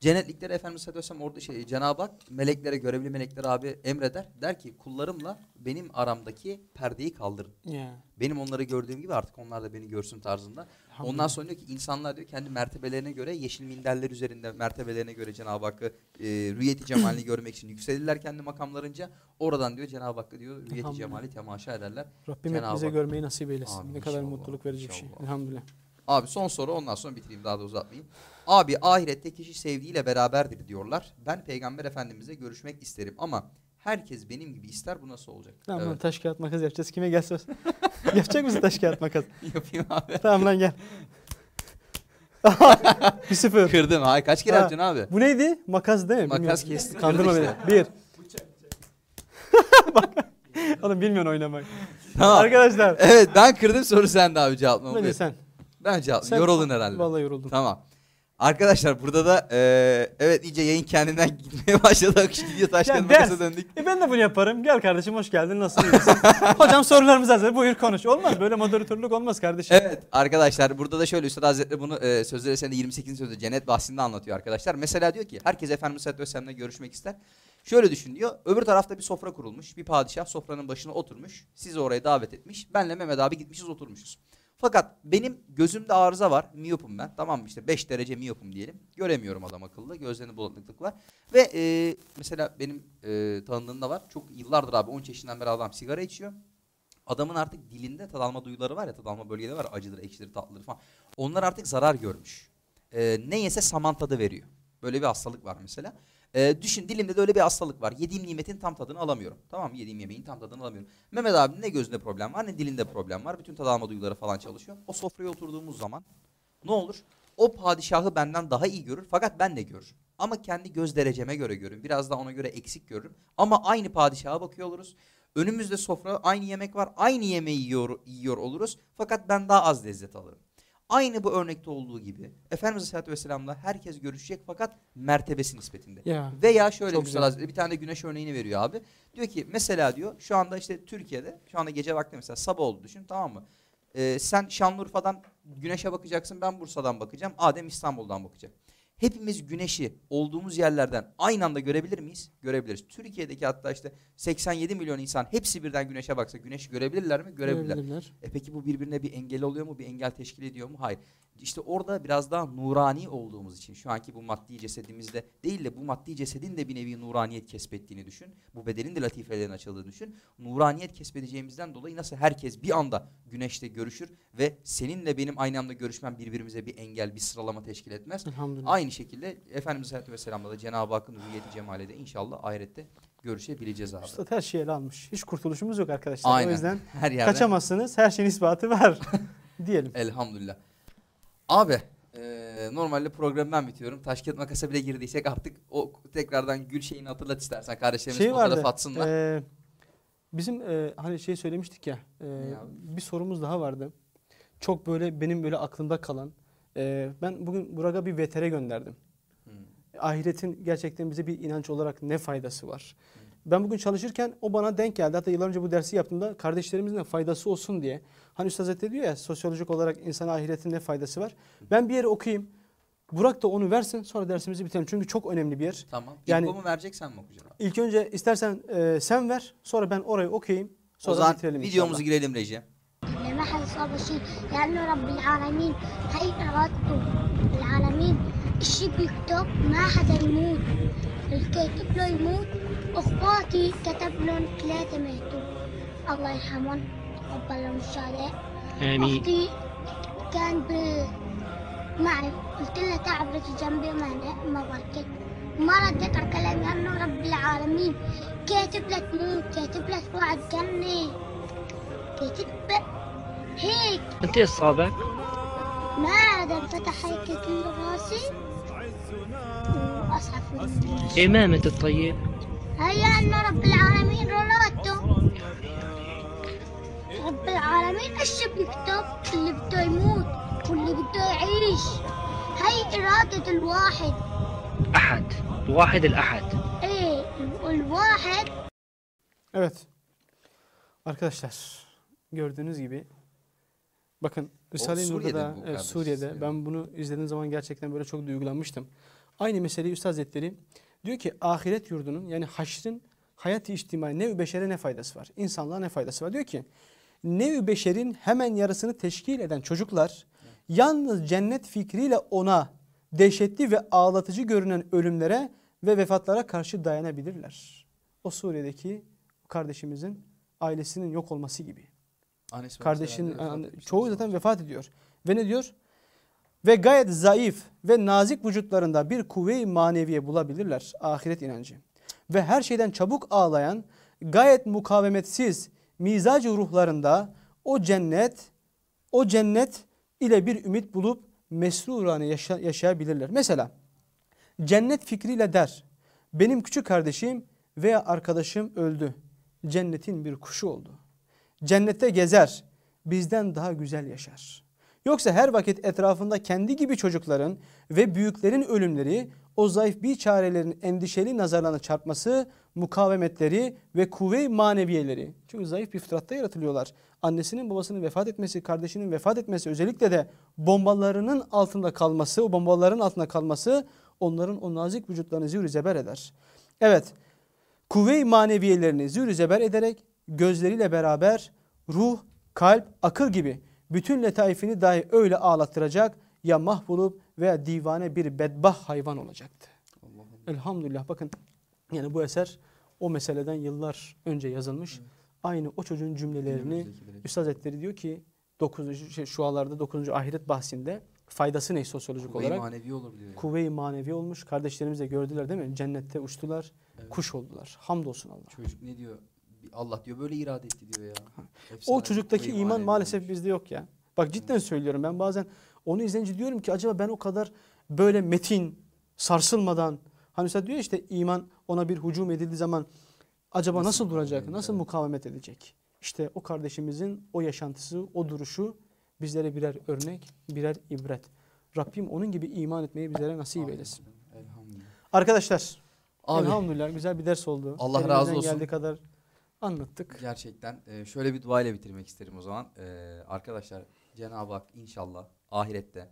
Cennetliklere Efendimiz sallallahu aleyhi ve sellem orada şey Cenab-ı Hak meleklere görevli melekler abi emreder. Der ki kullarımla benim aramdaki perdeyi kaldırın. Ya. Benim onları gördüğüm gibi artık onlar da beni görsün tarzında. Ondan sonra diyor ki insanlar diyor kendi mertebelerine göre yeşil minderler üzerinde mertebelerine göre Cenab-ı Hakk'ı e, rüyeti cemalini <coughs> görmek için yükselirler kendi makamlarınca. Oradan diyor Cenab-ı Hakk'ı diyor rüyeti cemali temaşa ederler. Rabbim Cenab-ı hepimize görmeyi nasip eylesin. Amin, ne kadar inşallah, mutluluk verici bir şey. Elhamdülillah. Abi son soru ondan sonra bitireyim daha da uzatmayayım. Abi ahirette kişi sevdiğiyle beraberdir diyorlar. Ben peygamber efendimize görüşmek isterim ama herkes benim gibi ister bu nasıl olacak? Tamam Evet. taş kağıt makas yapacağız. Kime gel söz. <laughs> Yapacak mısın taş kağıt makas? Yapayım abi. Tamam lan gel. <laughs> bir sıfır. Kırdım. Ay kaç kere Ha. yapacaksın abi? Bu neydi? Makas değil mi? Makas kestim. Kandırma beni. Bir. <laughs> Bak. Oğlum bilmiyorsun oynamayı. Tamam. Arkadaşlar. Evet ben kırdım soru sende abi cevaplama. Bence sen. Ben cevap. sen Yoruldun herhalde. Vallahi yoruldum. Tamam. Arkadaşlar burada da eee, evet iyice yayın kendinden <laughs> gitmeye başladı. Akış gidiyor taş Ya kağıt ders. makasa döndük. E ben de bunu yaparım. Gel kardeşim hoş geldin. Nasılsın? iyisin? <laughs> Hocam sorularımız hazır. Buyur konuş. Olmaz böyle moderatörlük olmaz kardeşim. Evet arkadaşlar burada da şöyle Üstad Hazretleri bunu e, Sözleri Eserinde 28. sözü cennet bahsinde anlatıyor arkadaşlar. Mesela diyor ki herkes Efendimiz Aleyhisselatü Vesselam'la görüşmek ister. Şöyle düşün diyor. Öbür tarafta bir sofra kurulmuş. Bir padişah sofranın başına oturmuş. Sizi oraya davet etmiş. Benle Mehmet abi gitmişiz oturmuşuz. Fakat benim gözümde arıza var. Miyopum ben. Tamam mı işte 5 derece miyopum diyelim. Göremiyorum adam akıllı. Gözlerinde bulanıklık var. Ve e, mesela benim e, tanıdığımda var. Çok yıllardır abi 13 yaşından beri adam sigara içiyor. Adamın artık dilinde tad alma duyuları var ya tad alma bölgeleri var acıdır, ekşidir, tatlıdır falan. Onlar artık zarar görmüş. Ee, ne yese saman tadı veriyor. Böyle bir hastalık var mesela. Ee, düşün dilimde de öyle bir hastalık var. Yediğim nimetin tam tadını alamıyorum. Tamam mı? Yediğim yemeğin tam tadını alamıyorum. Mehmet abi ne gözünde problem var ne dilinde problem var. Bütün tad alma duyuları falan çalışıyor. O sofraya oturduğumuz zaman ne olur? O padişahı benden daha iyi görür fakat ben de görürüm. Ama kendi göz dereceme göre görürüm. Biraz da ona göre eksik görürüm. Ama aynı padişaha bakıyor oluruz. Önümüzde sofra aynı yemek var. Aynı yemeği yiyor, yiyor oluruz. Fakat ben daha az lezzet alırım. Aynı bu örnekte olduğu gibi Efendimiz Aleyhisselatü Vesselam'la herkes görüşecek fakat mertebesi nispetinde. Ya. Veya şöyle bir, güzel. Bir tane de güneş örneğini veriyor abi. Diyor ki mesela diyor şu anda işte Türkiye'de şu anda gece vakti mesela sabah oldu düşün tamam mı? Ee, sen Şanlıurfa'dan güneşe bakacaksın ben Bursa'dan bakacağım Adem İstanbul'dan bakacak. Hepimiz güneşi olduğumuz yerlerden aynı anda görebilir miyiz? Görebiliriz. Türkiye'deki hatta işte 87 milyon insan hepsi birden güneşe baksa güneşi görebilirler mi? Görebilirler. Görebilirler. E peki bu birbirine bir engel oluyor mu? Bir engel teşkil ediyor mu? Hayır. İşte orada biraz daha nurani olduğumuz için şu anki bu maddi cesedimizde değil de bu maddi cesedin de bir nevi nuraniyet kesbettiğini düşün. Bu bedenin de latifelerin açıldığını düşün. Nuraniyet kesbedeceğimizden dolayı nasıl herkes bir anda güneşte görüşür ve seninle benim aynı anda görüşmem birbirimize bir engel, bir sıralama teşkil etmez. Aynı şekilde Efendimiz Aleyhisselatü Vesselam'la da Cenab-ı Hakk'ın hüviyeti cemale de inşallah ahirette görüşebileceğiz abi. Üstad her şeyi ele almış. Hiç kurtuluşumuz yok arkadaşlar. Aynen. O yüzden <laughs> Her yerde. kaçamazsınız. Her şeyin ispatı var. <laughs> Diyelim. Elhamdülillah. Abi Ee, normalde programı ben bitiyorum. Taş kağıt makasa bile girdiysek artık o tekrardan gül şeyini hatırlat istersen. Kardeşlerimiz Şey fotoğraf vardı. atsınlar. e, bizim e, hani şey söylemiştik ya. e, abi? bir sorumuz daha vardı. Çok böyle benim böyle aklımda kalan. e, ben bugün Burak'a bir vetere gönderdim. Hmm. ahiretin gerçekten bize bir inanç olarak ne faydası var? Ben bugün çalışırken o bana denk geldi. Hatta yıllar önce bu dersi yaptığımda kardeşlerimizin de faydası olsun diye. Hani Üstad Hazretleri diyor ya sosyolojik olarak insana ahiretin ne faydası var? Ben bir yere okuyayım. Burak da onu versin sonra dersimizi bitirelim. Çünkü çok önemli bir yer. Tamam. Yani- İlk mu vereceksen mi okuyacaksın? abi? İlk önce istersen e, sen ver sonra ben orayı okuyayım. O Sonra zaman bitirelim videomuzu inşallah. girelim reji. ما حيصاب شيء لأنه رب العالمين هي إرادته العالمين الشي بيكتب ما حدا يموت الكاتب له يموت أخواتي كتب لهم ثلاثة ماتوا الله يرحمهم قبل لهم الشهداء آمين أختي كان ب... معي قلت لها تعبرت جنبي ما ما بركت ما ردت على كلامي. لأنه رب العالمين كاتب لك تموت كاتب لك على الجنة كاتب هيك. أنت إيش صابك؟ ما هذا انفتح هيك كل راسي. وأصعب من إمامة الطيب؟ هيا أن رب العالمين رولاتو. رب العالمين إيش بيكتب؟ اللي بده يموت واللي بده يعيش. هي إرادة الواحد أحد الواحد الأحد ايه الواحد Evet. Arkadaşlar gördüğünüz gibi bakın Risale-i Suriye'de Nur'da mi bu evet, kardeşiniz Suriye'de yani? ben bunu izlediğim zaman gerçekten böyle çok duygulanmıştım. Aynı meseleyi Üstad Hazretleri diyor ki ahiret yurdunun yani haşrin hayat-ı içtimai nev beşere ne faydası var? İnsanlığa ne faydası var? Diyor ki nev beşerin hemen yarısını teşkil eden çocuklar yalnız cennet fikriyle ona dehşetli ve ağlatıcı görünen ölümlere ve vefatlara karşı dayanabilirler. O Suriye'deki kardeşimizin ailesinin yok olması gibi. Annesi Kardeşin etmiş, çoğu zaten vefat ediyor. Ve ne diyor? Ve gayet zayıf ve nazik vücutlarında bir kuvve-i maneviye bulabilirler ahiret inancı. Ve her şeyden çabuk ağlayan, gayet mukavemetsiz mizacı ruhlarında o cennet, o cennet ile bir ümit bulup mesrurane yaşa- yaşayabilirler. Mesela cennet fikriyle der, benim küçük kardeşim veya arkadaşım öldü. Cennetin bir kuşu oldu. Cennette gezer, bizden daha güzel yaşar. Yoksa her vakit etrafında kendi gibi çocukların ve büyüklerin ölümleri, o zayıf bir çarelerin endişeli nazarlarına çarpması, mukavemetleri ve kuvve-i maneviyeleri. Çünkü zayıf bir fıtratta yaratılıyorlar. Annesinin babasının vefat etmesi, kardeşinin vefat etmesi özellikle de bombalarının altında kalması, o bombaların altında kalması onların o nazik vücutlarını zühür zeber eder. Evet, kuvve-i maneviyelerini zühür zeber ederek gözleriyle beraber ruh, kalp, akıl gibi bütün letaifini dahi öyle ağlattıracak ya mahvolup veya divane bir bedbah hayvan olacaktı. Allah Allah. Elhamdülillah bakın yani bu eser o meseleden yıllar önce yazılmış. Aynı o çocuğun cümlelerini. Üstad Hazretleri diyor ki 9. Şey, şualarda 9. ahiret bahsinde faydası ne sosyolojik Kuvve-i olarak? manevi olur diyor. ya. Kuvve-i manevi olmuş. Kardeşlerimiz de gördüler değil mi? Cennette uçtular, Evet. kuş oldular. Hamdolsun Allah. Çocuk ne diyor? Allah diyor böyle irade etti diyor ya. O Efsane, çocuktaki iman maalesef olmuş. bizde yok ya. Bak cidden söylüyorum ben bazen onu izleyince diyorum ki acaba ben o kadar böyle metin, sarsılmadan hani mesela diyor işte iman ona bir hücum edildiği zaman acaba Nasıl nasıl, duracak, nasıl mukavemet edecek? İşte o kardeşimizin o yaşantısı, o duruşu bizlere birer örnek, birer ibret. Rabbim onun gibi iman etmeyi bizlere nasip Amin. eylesin. Elhamdülillah. Arkadaşlar Abi elhamdülillah güzel bir ders oldu. Allah Elimizden razı olsun. geldiği kadar anlattık. gerçekten e, şöyle bir dua ile bitirmek isterim o zaman. E, arkadaşlar Cenab-ı Hak inşallah ahirette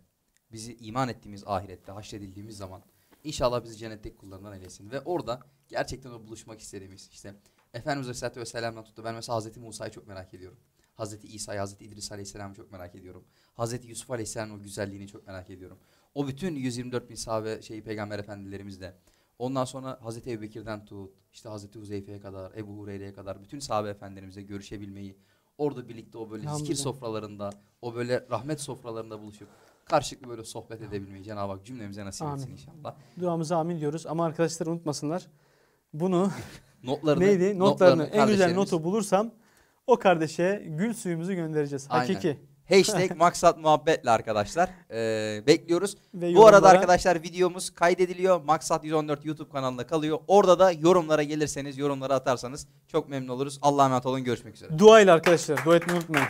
bizi iman ettiğimiz ahirette haşredildiğimiz zaman inşallah bizi cennetteki kullarından eylesin. Ve orada gerçekten o buluşmak istediğimiz işte Efendimiz Aleyhisselatü Vesselam'dan tuttu. Ben mesela Hazreti Musa'yı çok merak ediyorum. Hazreti İsa'yı, Hazreti İdris Aleyhisselam'ı çok merak ediyorum. Hazreti Yusuf Aleyhisselam'ın o güzelliğini çok merak ediyorum. O bütün 124 bin sahabe şeyi peygamber efendilerimiz de. Ondan sonra Hazreti Ebubekir'den tut, işte Hazreti Huzeyfe'ye kadar, Ebu Hureyre'ye kadar bütün sahabe efendilerimizle görüşebilmeyi, orada birlikte o böyle zikir sofralarında, o böyle rahmet sofralarında buluşup karşılıklı böyle sohbet edebilmeyi Cenab-ı Hak cümlemize nasip etsin Amin. inşallah. Duamıza amin diyoruz ama arkadaşlar unutmasınlar. Bunu <laughs> Notlarını, neydi? Notlarını, en güzel notu bulursam o kardeşe gül suyumuzu göndereceğiz. Aynen. Hashtag maksat muhabbetle arkadaşlar. Ee, bekliyoruz. Ve Bu arada arkadaşlar videomuz kaydediliyor. Maksat 114 YouTube kanalında kalıyor. Orada da yorumlara gelirseniz, yorumlara atarsanız çok memnun oluruz. Allah'a emanet olun. Görüşmek üzere. Dua ile arkadaşlar. Dua etmeyi unutmayın.